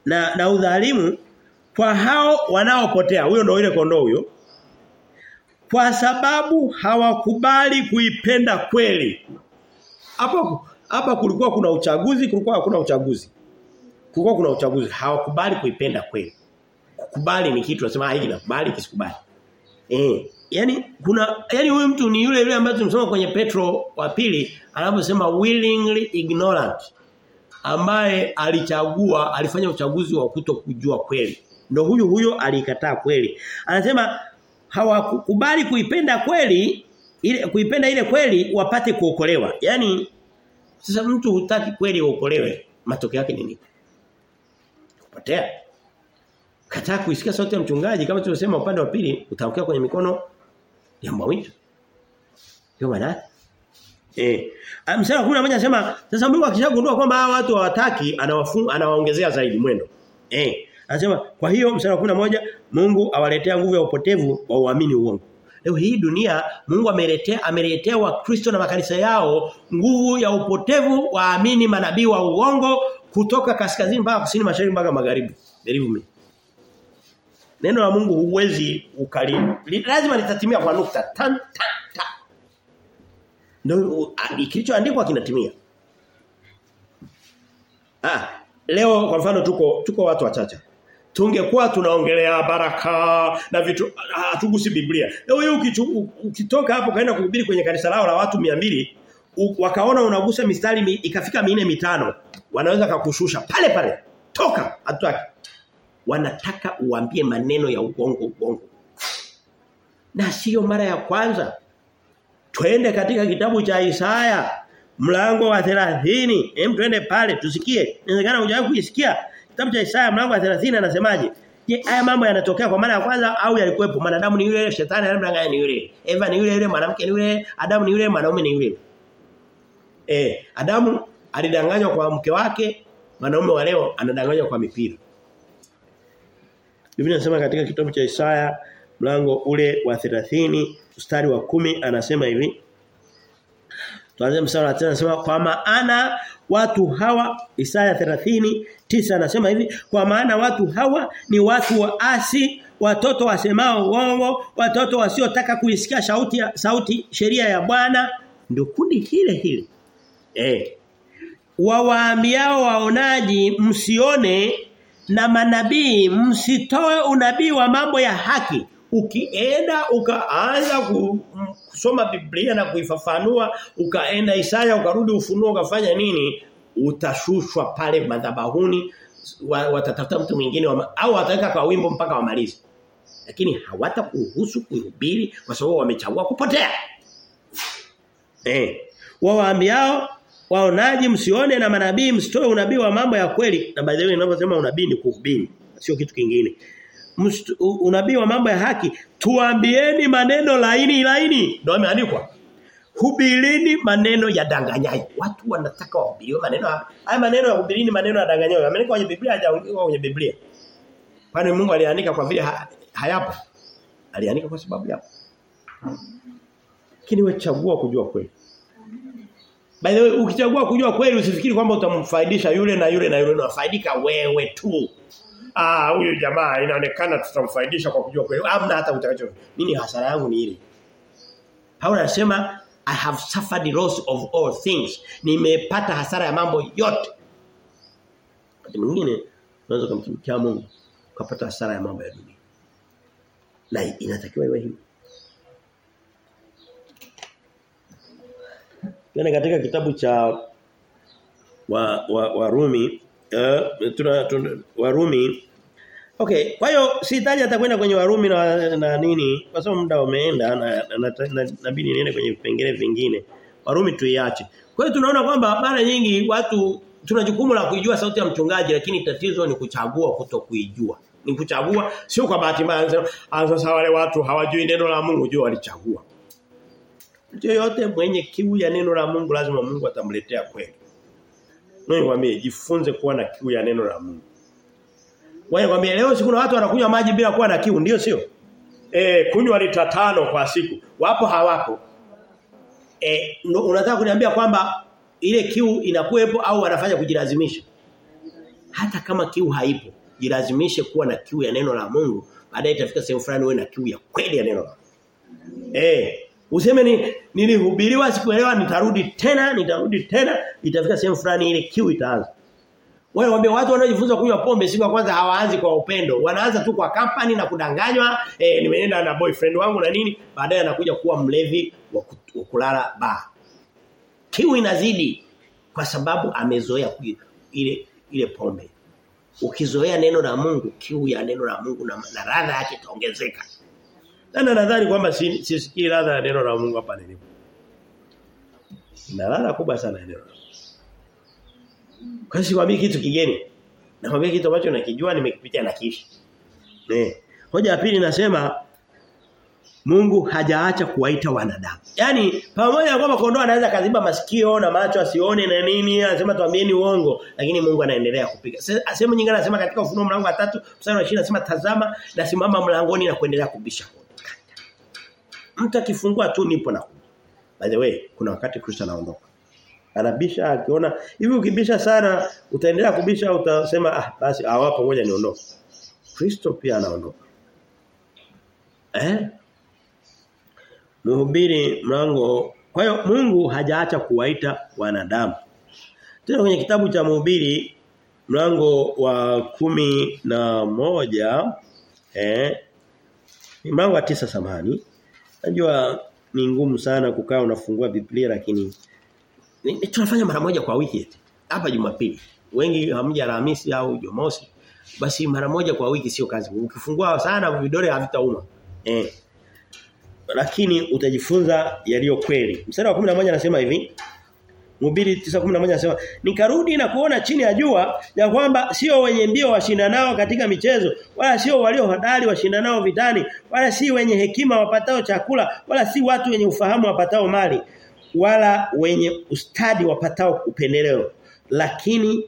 Na na udhalimu kwa hao wanaopotea, huyo ndio ile kondoo huyo kwa sababu hawakubali kuipenda kweli. Hapa hapa kulikuwa kuna uchaguzi, kulikuwa hakuna uchaguzi. Kulikuwa kuna uchaguzi, hawakubali kuipenda kweli. Kukubali ni kitu nasema hiki nakubali kisikubali. Eh, yani kuna yani huyu mtu ni yule yule ambaye tumesoma kwenye Petro wa pili anaposema willingly ignorant ambaye alichagua alifanya uchaguzi wa kutokujua kweli. Ndio huyu huyo alikataa kweli. Anasema hawakubali kuipenda kweli ile kuipenda ile kweli wapate kuokolewa. Yaani sasa mtu hutaki kweli uokolewe, matokeo yake ni nini? Kupotea. Kataa kuisikia sauti ya mchungaji kama tulivyosema upande wa pili utaokea kwenye mikono ya mawingu. Ndio maana Eh, amsema kuna mmoja anasema sasa Mungu akishagundua kwamba hawa watu hawataki anawafunga anawaongezea zaidi mwendo. Eh, Anasema kwa hiyo msana kuna moja Mungu awaletea nguvu ya upotevu wa uamini uongo. Leo hii dunia Mungu ameletea ameletea wakristo na makanisa yao nguvu ya upotevu waamini manabii wa uongo kutoka kaskazini mpaka kusini mashariki mpaka magharibi. Believe me. Neno la Mungu huwezi ukali lazima litatimia kwa nukta tan tan tan. Ndio kilichoandikwa kinatimia. Ah, leo kwa mfano tuko tuko watu wachache tungekuwa tunaongelea baraka na vitu hatugusi Biblia. Leo wewe ukitoka hapo kaenda kuhubiri kwenye kanisa lao la watu 200 wakaona unagusa mistari ikafika minne mitano wanaweza kakushusha pale pale. Toka hatutaki. Wanataka uambie maneno ya uongo uongo. Na sio mara ya kwanza. Twende katika kitabu cha Isaya mlango wa 30. Hem twende pale tusikie. Inawezekana hujawahi kuisikia. Kitabu cha Isaya mlango wa 30 anasemaje? Je, haya mambo yanatokea kwa mara ya kwanza au yalikuwepo? Mwanadamu ni yule, shetani anamdanganya ni yule. Eva ni yule yule, mwanamke ni yule, Adamu ni yule, mwanaume ni yule. Eh, Adamu alidanganywa kwa mke wake, mwanaume wa leo anadanganywa kwa mipira. Biblia inasema katika kitabu cha Isaya mlango ule wa 30 mstari wa kumi anasema hivi. Tuanze mstari wa 30 anasema kwa maana watu hawa Isaya 30 tisa anasema hivi kwa maana watu hawa ni watu wa asi watoto wasemao uongo watoto wasiotaka kuisikia sauti sauti sheria ya Bwana. Ndio kundi hile hile eh. Wawaambiao waonaji msione na manabii msitoe unabii wa mambo ya haki ukienda ukaanza kusoma Biblia na kuifafanua ukaenda Isaya ukarudi ufunuo ukafanya nini utashushwa pale madhabahuni watatafuta mtu mwingine au wataweka kwa wimbo mpaka wamalize Lakini hawatakuruhusu kuhubiri kwa sababu wamechagua kupotea. Eh. Wawaambiao waonaji msione na manabii msitoe unabii wa mambo ya kweli na by the way ninaposema unabii ni kuhubiri sio kitu kingine. Unabii wa mambo ya haki tuambieni maneno laini laini ndio ameandikwa Hubirini maneno ya danganyaji. Watu wanataka wahubiriwe maneno haya maneno ya hubirini maneno ya danganyaji. Ameandika kwenye Biblia hajaandikwa kwenye Biblia. Kwani Mungu aliandika kwa vile ha, hayapo. Aliandika kwa sababu yapo. Lakini wewe chagua kujua kweli. By the way ukichagua kujua kweli usifikiri kwamba utamfaidisha yule na yule na yule unafaidika wewe tu. Ah huyu jamaa inaonekana tutamfaidisha kwa kujua kweli. Hamna hata utakacho. Mimi hasara yangu ni ile. Paulo anasema I have suffered the loss of all things. Nimepata hasara ya mambo yote. Wakati mwingine unaweza kumtumikia Mungu ukapata hasara ya mambo ya dunia. Na inatakiwa iwe hivyo. Tena katika kitabu cha wa wa Warumi uh, tuna, tuna Warumi Okay, kwa hiyo sihitaji atakwenda kwenye Warumi na, na nini kwa sababu muda umeenda na nabidi niende kwenye vipengele vingine. Warumi tuiache. Kwa hiyo tunaona kwamba mara nyingi watu tuna jukumu la kuijua sauti ya mchungaji lakini tatizo ni kuchagua kutokuijua. Ni kuchagua sio kwa bahati mbaya sasa wale watu hawajui neno la Mungu jua walichagua. Mtu yote mwenye kiu ya neno la Mungu lazima Mungu atamletea kweli. Mimi nikwambie jifunze kuwa na kiu ya neno la Mungu. Wewe kwambie leo siku na watu wanakunywa maji bila kuwa na kiu ndio sio? Eh kunywa lita tano kwa siku. Wapo hawapo. Eh unataka kuniambia kwamba ile kiu inakuwepo au wanafanya kujilazimisha? Hata kama kiu haipo, jilazimishe kuwa na kiu ya neno la Mungu, baadaye itafika sehemu fulani uwe na kiu ya kweli ya neno. Eh Useme ni nilihubiriwa sikuelewa nitarudi tena nitarudi tena itafika sehemu fulani ile kiu itaanza. Wewe waambie watu wanaojifunza kunywa pombe siku ya kwanza hawaanzi kwa upendo. Wanaanza tu kwa company na kudanganywa, eh nimeenda na boyfriend wangu na nini, baadaye anakuja kuwa mlevi wa kulala ba. Kiu inazidi kwa sababu amezoea ile ile pombe. Ukizoea neno la Mungu, kiu ya neno la Mungu na, na radha yake itaongezeka. Na nadhani kwamba sisikii ladha ya neno la Mungu hapa nilipo. Na ladha kubwa sana ya neno. Kwa hiyo sikwambii kitu kigeni. Nakwambia kitu ambacho nakijua nimekipitia na kishi. Eh. Hoja ya pili nasema Mungu hajaacha kuwaita wanadamu. Yaani pamoja na kwamba kondoo anaweza kaziba masikio na macho asione na nini, anasema tuambieni uongo, lakini Mungu anaendelea kupiga. Sehemu nyingine anasema katika ufunuo mlango wa 3 mstari wa 20 anasema tazama na simama mlangoni na kuendelea kubisha. Mtu akifungua tu nipo na kuja. By the way, kuna wakati Kristo anaondoka. Anabisha akiona hivi ukibisha sana utaendelea kubisha utasema ah basi hawapo ngoja niondoke. Kristo pia anaondoka. Eh? Mhubiri mlango kwa hiyo Mungu hajaacha kuwaita wanadamu. Tena kwenye kitabu cha Mhubiri mlango wa kumi na moja eh mlango wa tisa samani Najua ni ngumu sana kukaa unafungua Biblia lakini ni, ni, tunafanya mara moja kwa wiki eti. Hapa Jumapili. Wengi hamja Alhamisi au Jumamosi. Basi mara moja kwa wiki sio kazi. Ukifungua sana vidole havitauma. Eh. Lakini utajifunza yaliyo kweli. Mstari wa 11 anasema hivi. Mhubiri 9:11 anasema nikarudi na kuona chini ya jua ya kwamba sio wenye mbio washindanao katika michezo wala sio walio hodari washindanao vitani wala si wenye hekima wapatao chakula wala si watu wenye ufahamu wapatao mali wala wenye ustadi wapatao upendeleo. Lakini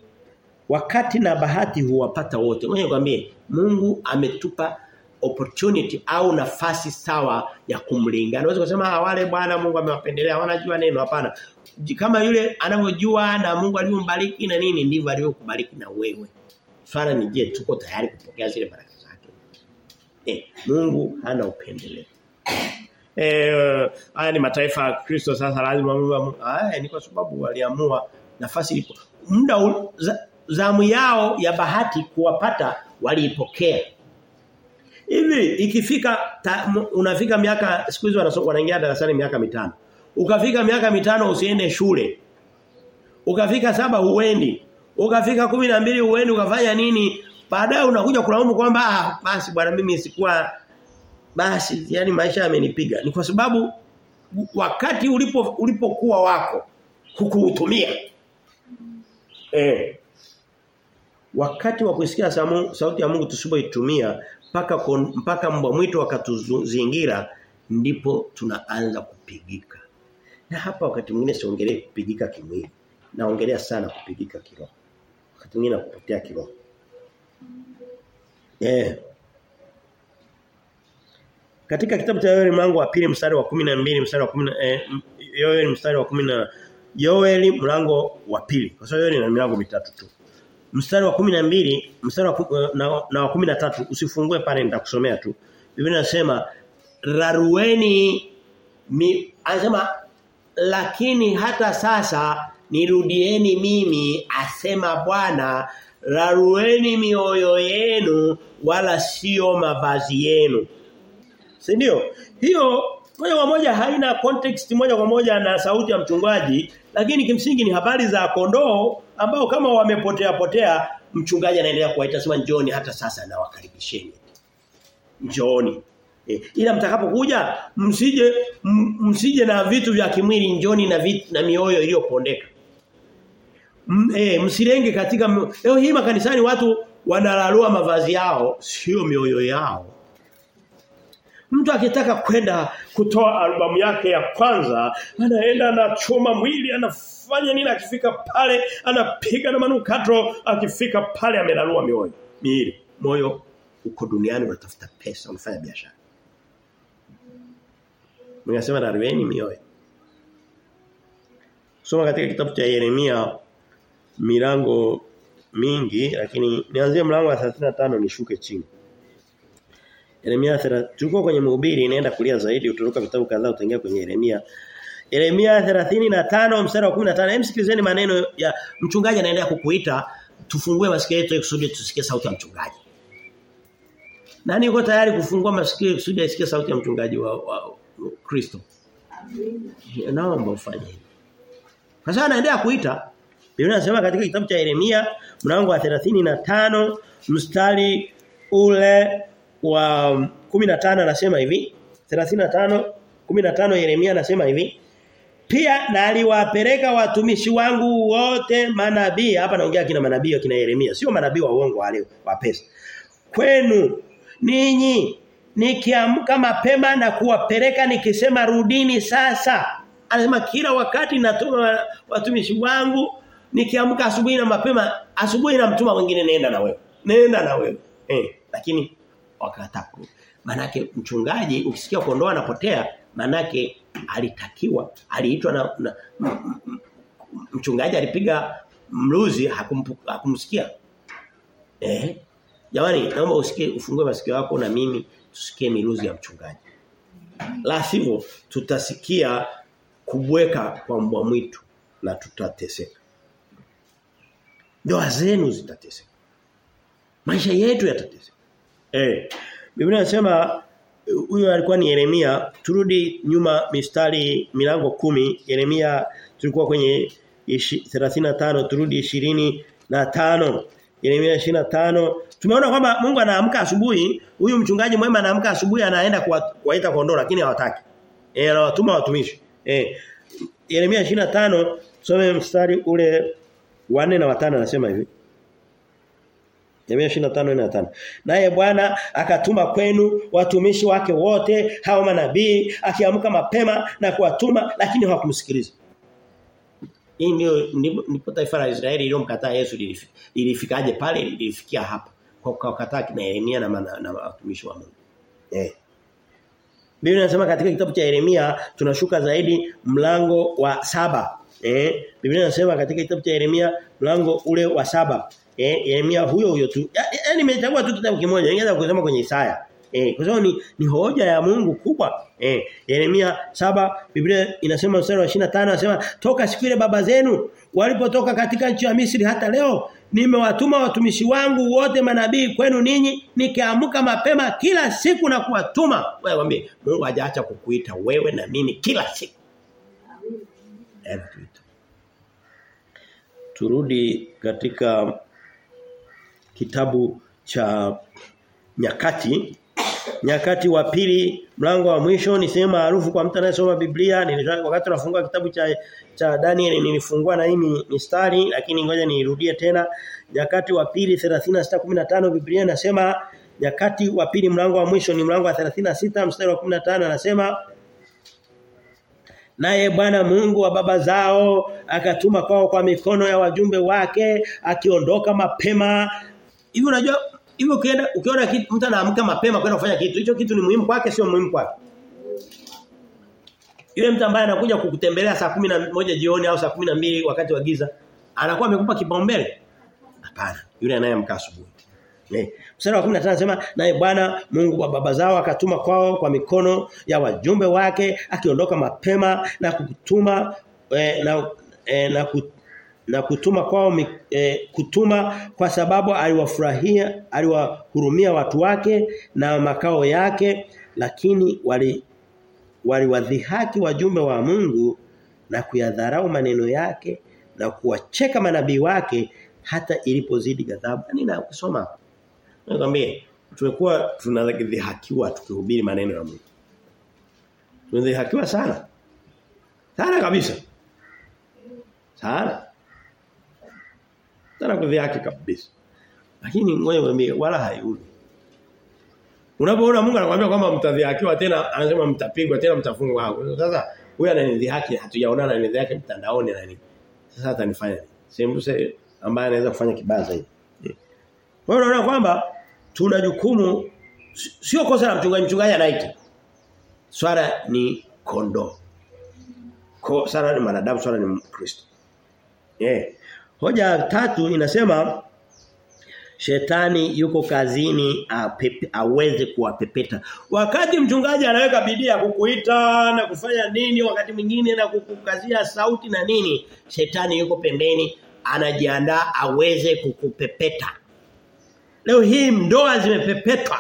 wakati na bahati huwapata wote. Ngoja kwambie Mungu ametupa opportunity au nafasi sawa ya kumlingana. Unaweza kusema wale bwana Mungu amewapendelea wanajua neno hapana. Kama yule anavyojua na Mungu alivyombariki na nini ndivyo alivyokubariki na wewe. Swala ni je tuko tayari kupokea zile baraka zake. Eh Mungu hana upendeleo. Eh haya ni mataifa ya Kristo sasa lazima Mungu haya ni kwa sababu waliamua nafasi ilipo. Muda zamu yao ya bahati kuwapata waliipokea. Hivi ikifika ta, unafika miaka siku hizo wanaingia darasani miaka mitano. Ukafika miaka mitano usiende shule. Ukafika saba huendi. Ukafika kumi na mbili huendi ukafanya nini? Baadaye unakuja kulaumu kwamba ah basi bwana mimi sikuwa basi yani maisha yamenipiga ni kwa sababu wakati ulipo ulipokuwa wako hukuutumia eh wakati wa kusikia sauti ya Mungu tusipoitumia mpaka mpaka mbwa mwitu wakatuzingira ndipo tunaanza kupigika. Na hapa wakati mwingine siongelee kupigika kimwili naongelea sana kupigika kiroho. Wakati mwingine kupotea kiroho. Eh. Katika kitabu cha Yoeli mlango wa pili mstari wa 12 mstari wa 10 eh, Yoeli mstari wa 10 na Yoeli mlango wa pili. Kwa sababu Yoeli ina milango mitatu tu mstari wa 12 mstari wa na, na wa 13 usifungue pale nitakusomea tu. Biblia inasema rarueni mi, anasema lakini hata sasa nirudieni mimi asema Bwana rarueni mioyo yenu wala sio mavazi yenu. Si ndio? Hiyo moja kwa moja haina context moja kwa moja na sauti ya mchungaji lakini kimsingi ni habari za kondoo ambao kama wamepotea potea mchungaji anaendelea kuwaita sema njooni hata sasa na wakaribisheni. Njooni. E, ila mtakapokuja msije msije na vitu vya kimwili njoni na vitu, na mioyo iliyopondeka. Eh msirenge katika leo hii makanisani watu wanalalua mavazi yao sio mioyo yao Mtu akitaka kwenda kutoa albamu yake ya kwanza, anaenda anachoma mwili, anafanya nini akifika pale, anapiga na manukato, akifika pale amelalua mioyo. Miili, moyo uko duniani unatafuta pesa, unafanya biashara. Ninasema darweni mioyo. Soma katika kitabu cha Yeremia milango mingi lakini nianzie mlango wa 35 nishuke chini. Yeremia tulikuwa kwenye mhubiri inaenda kulia zaidi utoroka vitabu kadhaa utaingia kwenye Yeremia. Yeremia 35 mstari wa 15. Hem sikilizeni maneno ya mchungaji anaendelea kukuita tufungue masikio yetu kusudi tusikie sauti ya mchungaji. Nani yuko tayari kufungua masikio kusudi asikie sauti ya mchungaji wa, wa Kristo? Naomba ufanye hivyo. Kwa sababu anaendelea kuita. Biblia inasema katika kitabu cha Yeremia mlango wa 35 mstari ule wa 15 anasema hivi 35 15 Yeremia anasema hivi pia na aliwapeleka watumishi wangu wote manabii. Hapa naongea kina manabii kina Yeremia sio manabii wa uongo wale wa pesa. Kwenu ninyi nikiamka mapema na kuwapeleka nikisema rudini sasa. Anasema kila wakati natuma watumishi wangu nikiamka asubuhi na mapema asubuhi na mtuma mwingine nenda na wewe nenda na wewe. Eh lakini wakakataa manake mchungaji ukisikia kondoo anapotea manake alitakiwa aliitwa na, na mchungaji alipiga mluzi hakum, hakumsikia. Eh jamani naomba usikie ufungue masikio yako na mimi tusikie miluzi ya mchungaji. La sivyo tutasikia kubweka kwa mbwa mwitu na tutateseka. Ndoa zenu zitateseka. Maisha yetu yatateseka eh Biblia inasema huyo alikuwa ni Yeremia. Turudi nyuma mistari milango kumi. Yeremia tulikuwa kwenye 35 turudi 25 Yeremia 25 tumeona kwamba Mungu anaamka asubuhi. Huyu mchungaji mwema anaamka asubuhi anaenda kuwaita kondoo lakini hawataki. Eh anawatuma watumishi. Eh Yeremia 25 some mstari ule 4 na 5 anasema hivi Yeremia 25 na 5. Naye Bwana akatuma kwenu watumishi wake wote hao manabii akiamka mapema na kuwatuma lakini hawakumsikiliza. Hii ndio ndipo taifa la Israeli iliyomkataa Yesu lilifikaje pale lilifikia hapa kwa kukataa kina Yeremia na, na, na watumishi wa Mungu. Eh. Biblia inasema katika kitabu cha Yeremia tunashuka zaidi mlango wa saba Eh, Biblia inasema katika kitabu cha Yeremia mlango ule wa saba Yeremia huyo huyo tu. Yaani nimechagua tu kitabu kimoja. Ningeweza kusema kwenye Isaya. Eh, kwa sababu ni, ni hoja ya Mungu kubwa. Eh, Yeremia saba Biblia inasema mstari wa 25 anasema toka siku ile baba zenu walipotoka katika nchi ya Misri hata leo nimewatuma watumishi wangu wote manabii kwenu ninyi nikiamka mapema kila siku na kuwatuma. Wewe mwambie Mungu hajaacha kukuita wewe na mimi kila siku. Turudi katika kitabu cha nyakati Nyakati wa pili mlango wa mwisho ni sehemu maarufu kwa mtu anayesoma Biblia. Nilisha, wakati tunafungua kitabu cha cha Daniel nilifungua na hii mistari lakini ngoja niirudie tena. Nyakati wa pili 36:15 Biblia inasema nyakati wa pili mlango wa mwisho ni mlango wa 36 mstari wa 15 anasema Naye Bwana Mungu wa baba zao akatuma kwao kwa mikono ya wajumbe wake akiondoka mapema. Hivi unajua hivi ukienda ukiona kitu mtu anaamka mapema kwenda kufanya kitu hicho kitu ni muhimu kwake sio muhimu kwake. Yule mtu ambaye anakuja kukutembelea saa moja jioni au saa mbili wakati wa giza anakuwa amekupa kipaumbele? Hapana. Yule anayeamka asubuhi. Eh. Mstari wa 15 anasema naye Bwana Mungu wa baba zao akatuma kwao kwa mikono ya wajumbe wake akiondoka mapema na kutuma eh, na eh, na, kut, na kutuma kwao e, kutuma kwa sababu aliwafurahia aliwahurumia watu wake na makao yake lakini wali waliwadhihaki wajumbe wa Mungu na kuyadharau maneno yake na kuwacheka manabii wake hata ilipozidi ghadhabu. Nina na kusoma Nikwambie tumekuwa tunadhihakiwa tukihubiri maneno ya Mungu. Tunadhihakiwa sana. Sana kabisa. Sana. Sana yake kabisa. Lakini ngoja niambie wala haiuli. Unapoona Mungu anakuambia kwamba mtadhihakiwa tena anasema mtapigwa tena mtafungwa hapo. Sasa huyu ananidhihaki hatujaonana ananidhihaki mtandaoni na nini. Sasa atanifanya? Sembuse ambaye anaweza kufanya kibaya zaidi. Kwa hiyo unaona kwamba tuna jukumu sio kosa la mchungaji mchungaji anaita. Swala ni kondoo. Ko swala ni mwanadamu swala ni Kristo. Eh. Hoja tatu inasema Shetani yuko kazini apepe, aweze kuwapepeta. Wakati mchungaji anaweka bidii ya kukuita na kufanya nini wakati mwingine na kukukazia sauti na nini, shetani yuko pembeni anajiandaa aweze kukupepeta. Leo hii ndoa zimepepetwa.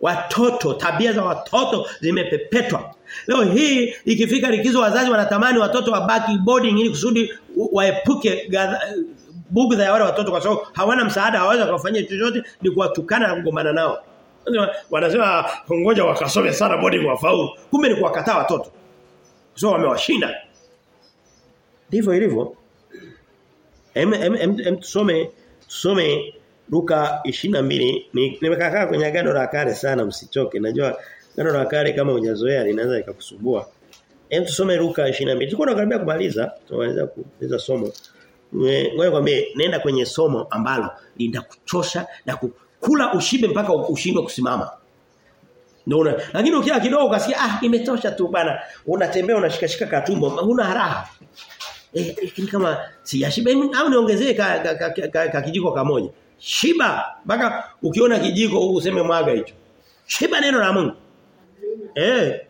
Watoto, tabia za watoto zimepepetwa. Leo hii ikifika likizo wazazi wanatamani watoto wabaki boarding ili kusudi waepuke bugdha ya wale watoto kwa sababu hawana msaada hawaweza kufanyia chochote ni kuwatukana na kugombana nao. Wanasema ngoja wakasome sana boarding wafaulu. Kumbe ni kuwakataa watoto. Kwa sababu wamewashinda. Ndivyo ilivyo. Em em em, em tusome tusome Luka 22 ni nimekaa kwenye agano la kale sana msichoke. Najua agano la kale kama hujazoea linaweza likakusumbua. Hem tusome Luka 22. Tulikuwa tunakaribia kumaliza, tunaweza kumaliza somo. Ngoja kwambie nenda kwenye somo ambalo linakuchosha na kukula ushibe mpaka ushindwe kusimama. Ndio lakini ukiwa kidogo ukasikia ah imetosha tu bana unatembea unashikashika katumbo huna raha. Eh lakini kama sijashiba au niongezee ka, ka, ka, ka, ka, ka kijiko kamoja. Shiba mpaka ukiona kijiko useme mwaga hicho. Shiba neno la Mungu. Eh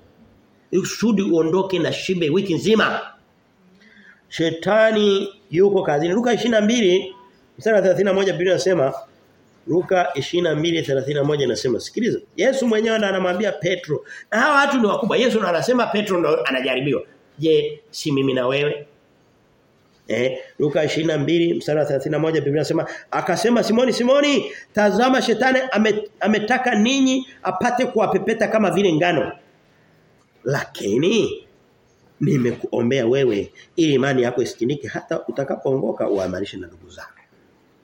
usudi uondoke na shibe wiki nzima. Shetani yuko kazini. Luka 22 mstari wa 31 Biblia inasema Luka 22:31 inasema sikiliza. Yesu mwenyewe ndo anamwambia Petro. Na hawa watu ni wakubwa. Yesu ndo anasema Petro ndo anajaribiwa. Je, si mimi na wewe? Eh, Luka 22 mstari wa 31 Biblia inasema akasema Simoni Simoni tazama shetani ame, ametaka ninyi apate kuwapepeta kama vile ngano. Lakini nimekuombea wewe ili imani yako isikinike hata utakapoongoka uimarishe na ndugu zako.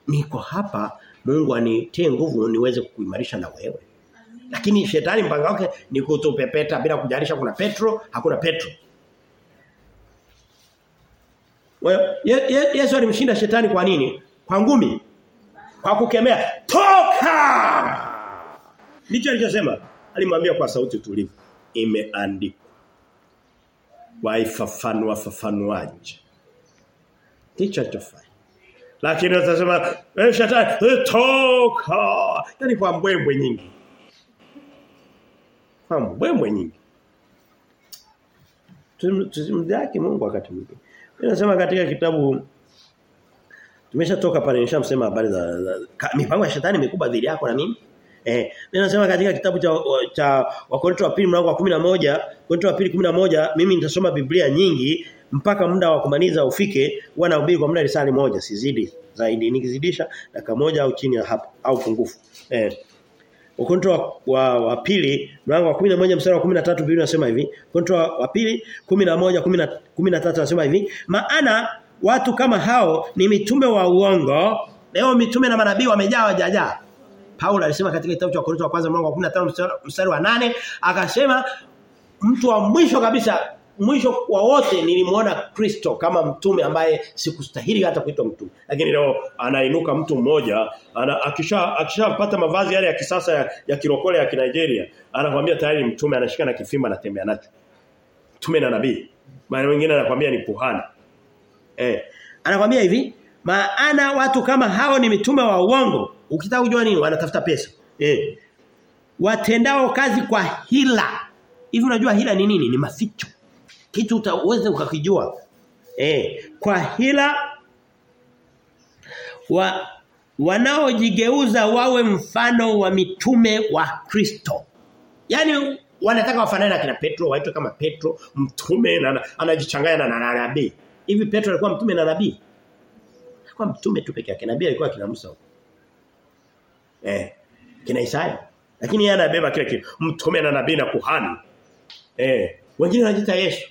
Niko hapa Mungu anitie nguvu niweze kukuimarisha na wewe. Lakini shetani mpango wake ni kutupepeta bila kujalisha kuna Petro, hakuna Petro. Ye, ye, Yesu alimshinda shetani kwa nini? Kwa ngumi. Kwa kukemea, "Toka!" Ndicho alichosema. Alimwambia kwa sauti tulivu, "Imeandikwa." Waifafanua fafanuaje. Ndicho alichofanya. Lakini atasema, "Eh shetani, eh, toka!" Yaani kwa mbwembwe nyingi. Kwa mbwembwe nyingi. Tusimdhaki Mungu wakati mwingine. Ninasema katika kitabu tumeshatoka pale nishamsema habari za, za ka, mipango ya shetani mikubwa dhidi yako na mimi. Eh, ninasema katika kitabu cha cha Wakorintho wa pili mlango wa 11, Wakorintho wa pili 11 mimi nitasoma Biblia nyingi mpaka muda wa kumaliza ufike, huwa nahubiri kwa muda risali moja, sizidi zaidi. Nikizidisha dakika moja au chini ya hapo au pungufu. Eh. Wakorintho wa, wa, wa pili mlango wa 11 mstari wa 13 Biblia inasema hivi. Ukonto wa, wa pili 11 13 anasema hivi. Maana watu kama hao ni mitume wa uongo. Leo mitume na manabii wamejaa wajajaa. Paulo alisema katika kitabu cha Korinto wa kwanza mlango wa 15 mstari, mstari wa 8 akasema mtu wa mwisho kabisa mwisho wa wote nilimuona Kristo kama mtume ambaye sikustahili hata kuitwa mtume. Lakini leo anainuka mtu mmoja ana, akisha akishapata mavazi yale ya kisasa ya, ya kirokole ya Nigeria, anakuambia tayari mtume anashika na kifimba anatembea nacho. Mtume na nabii. Maana wengine anakuambia ni kuhani. Eh. Anakuambia hivi, maana watu kama hao ni mitume wa uongo. Ukitaka kujua nini wanatafuta pesa. Eh. Watendao kazi kwa hila. Hivi unajua hila ni nini? Ni maficho kitu utaweza ukakijua. Eh kwa hila wa wanaojigeuza wawe mfano wa mitume wa Kristo. Yani wanataka wafanane na kina Petro waitwe kama Petro mtume na anajichanganya na nabii. Hivi Petro alikuwa mtume na nabii? Alikuwa mtume tu peke yake. Nabii alikuwa kina Musa eh kina Isaya. Lakini yeye anabeba kile kitu mtume na nabii na kuhani. Eh wengine wanajiita Yesu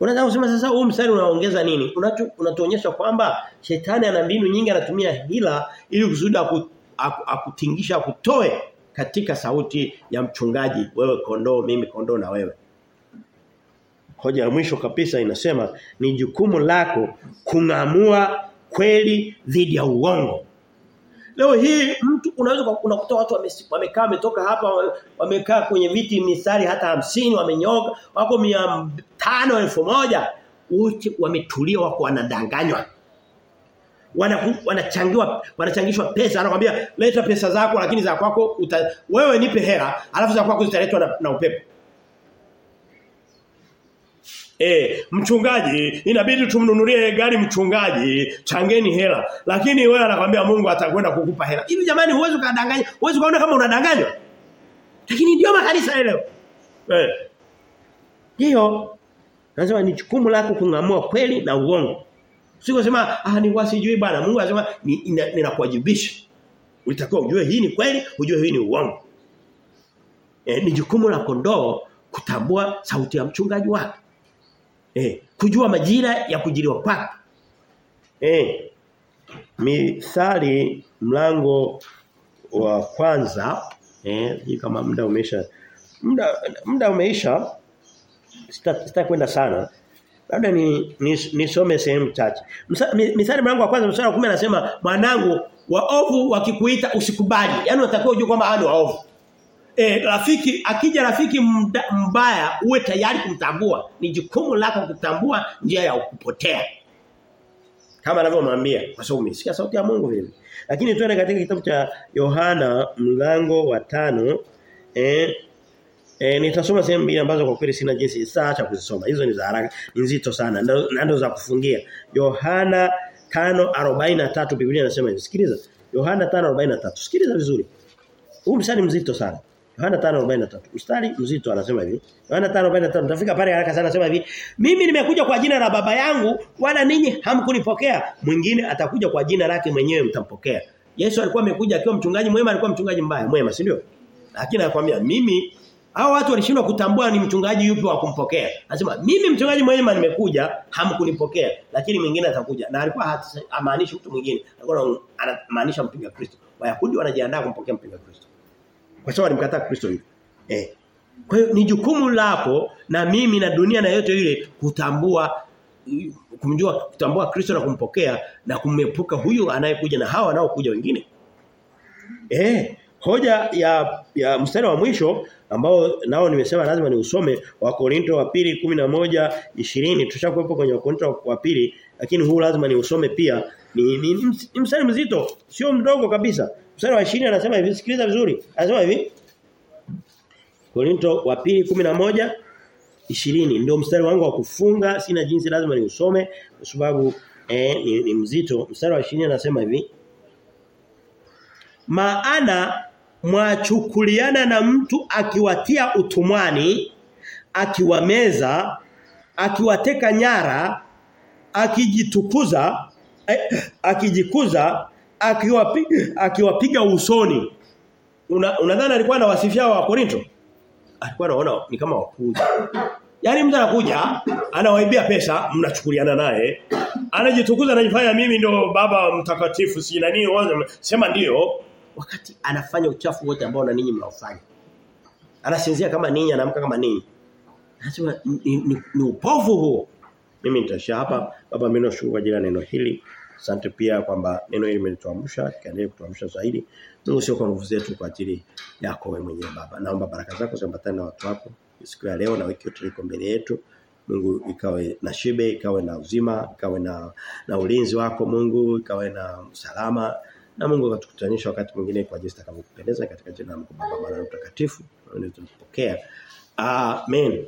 Unataka kusema sasa huu mstari unaongeza nini? Unatuonyesha kwamba shetani ana mbinu nyingi anatumia hila ili kusudi akutingisha aku, aku akutoe katika sauti ya mchungaji wewe kondoo mimi kondoo na wewe. Hoja ya mwisho kabisa inasema ni jukumu lako kungamua kweli dhidi ya uongo. Leo hii mtu unaweza unakuta watu wamekaa wametoka hapa wamekaa kwenye viti misari hata hamsini wamenyoka wako 500 elfu moja wote wametulia wako wanadanganywa. Wanachangiwa wanachangishwa pesa anakuambia leta pesa zako lakini za kwako wewe nipe hela alafu za kwako zitaletwa na, na upepo. Eh, mchungaji inabidi tumnunulie gari mchungaji, changeni hela. Lakini wewe anakuambia Mungu atakwenda kukupa hela. Hivi jamani huwezi kadanganya, huwezi kuona kama unadanganywa. Lakini ndio makanisa leo. Eh. Hiyo nasema ni jukumu lako kungamua kweli na uongo. Usikosema ah ni wasijui bwana. Mungu anasema ninakuwajibisha. Ni Ulitakiwa ujue hii ni kweli, ujue hii ni uongo. Eh, ni jukumu la kondoo kutambua sauti ya mchungaji wake. Eh, kujua majira ya kujiliwa kwake. Eh. Mithali mlango wa kwanza eh kama muda umesha muda muda umeisha sita, sita sana labda ni nisome ni sehemu chache mithali mlango wa kwanza mstari wa 10 anasema mwanangu waovu wakikuita usikubali Yaani unatakiwa ujue kwamba hao ni waovu E, rafiki akija rafiki mda, mbaya uwe tayari kumtambua ni jukumu lako kutambua njia ya kupotea kama anavyomwambia kwa sababu umesikia sauti ya Mungu vile lakini tuende katika kitabu cha Yohana mlango wa tano eh E, nitasoma sehemu mbili ambazo kwa kweli sina jinsi saa cha kuzisoma. Hizo ni za haraka, nzito sana. Ndio ndo za kufungia. Yohana 5:43 Biblia inasema hivi. Sikiliza. Yohana 5:43. Sikiliza vizuri. Huu mstari mzito sana. Yohana 5:43. Mstari mzito anasema hivi. Yohana 5:43. tutafika pale haraka sana anasema hivi. Mimi nimekuja kwa jina la baba yangu wala ninyi hamkunipokea. Mwingine atakuja kwa jina lake mwenyewe mtampokea. Yesu alikuwa amekuja akiwa mchungaji mwema alikuwa mchungaji mbaya mwema si ndio? Lakini anakuambia mimi hao watu walishindwa kutambua ni mchungaji yupi wa kumpokea. Anasema mimi mchungaji mwema nimekuja hamkunipokea lakini mwingine atakuja. Na alikuwa hamaanishi mtu mwingine. Alikuwa anamaanisha mpinga Kristo. Wayahudi wanajiandaa kumpokea mpinga Kristo. Kwa sababu alimkataa Kristo yule. Eh. Kwa hiyo ni jukumu lako na mimi na dunia na yote ile kutambua kumjua kutambua Kristo na kumpokea na kumepuka huyu anayekuja na hawa wanaokuja wengine. Eh, hoja ya ya mstari wa mwisho ambao nao nimesema lazima ni usome wa Korinto wa pili 11 20 tushakuwepo kwenye Korinto wa pili lakini huu lazima ni usome pia ni, ni, ni, ni mstari mzito sio mdogo kabisa mstari wa 20 anasema hivi sikiliza vizuri. Anasema hivi Korinto wa pili 11 20 ndio mstari wangu wa kufunga sina jinsi lazima niusome kwa sababu eh, ni, ni mzito. Mstari wa 20 anasema hivi maana mwachukuliana na mtu akiwatia utumwani akiwameza akiwateka nyara akijitukuza eh, akijikuza akiwapiga akiwapiga usoni Unadhani Una, alikuwa anawasifia wa Korinto? Alikuwa anaona ni kama wapuzi. Yaani mtu anakuja, anawaibia pesa, mnachukuliana naye. Anajitukuza anajifanya mimi ndo baba mtakatifu si nani sema ndio wakati anafanya uchafu wote ambao na ninyi mnaofanya. Anasinzia kama ninyi, anaamka kama ninyi. Anasema ni, ni, ni upofu huo. Mimi nitashia hapa. Baba mimi nashukuru kwa ajili ya neno hili. Asante pia kwamba neno hili limetuamsha, kaendelee kutuamsha zaidi. Mungu sio kwa nguvu zetu kwa ajili yako wewe mwenyewe baba. Naomba baraka zako ziambatane na watu wako siku ya leo na wiki yote iko mbele yetu. Mungu ikawe na shibe, ikawe na uzima, ikawe na na ulinzi wako Mungu, ikawe na usalama. Na Mungu akatukutanisha wakati mwingine kwa jinsi atakavyokupendeza katika jina la Mungu Baba, na Mtakatifu. Tunapokea. Amen.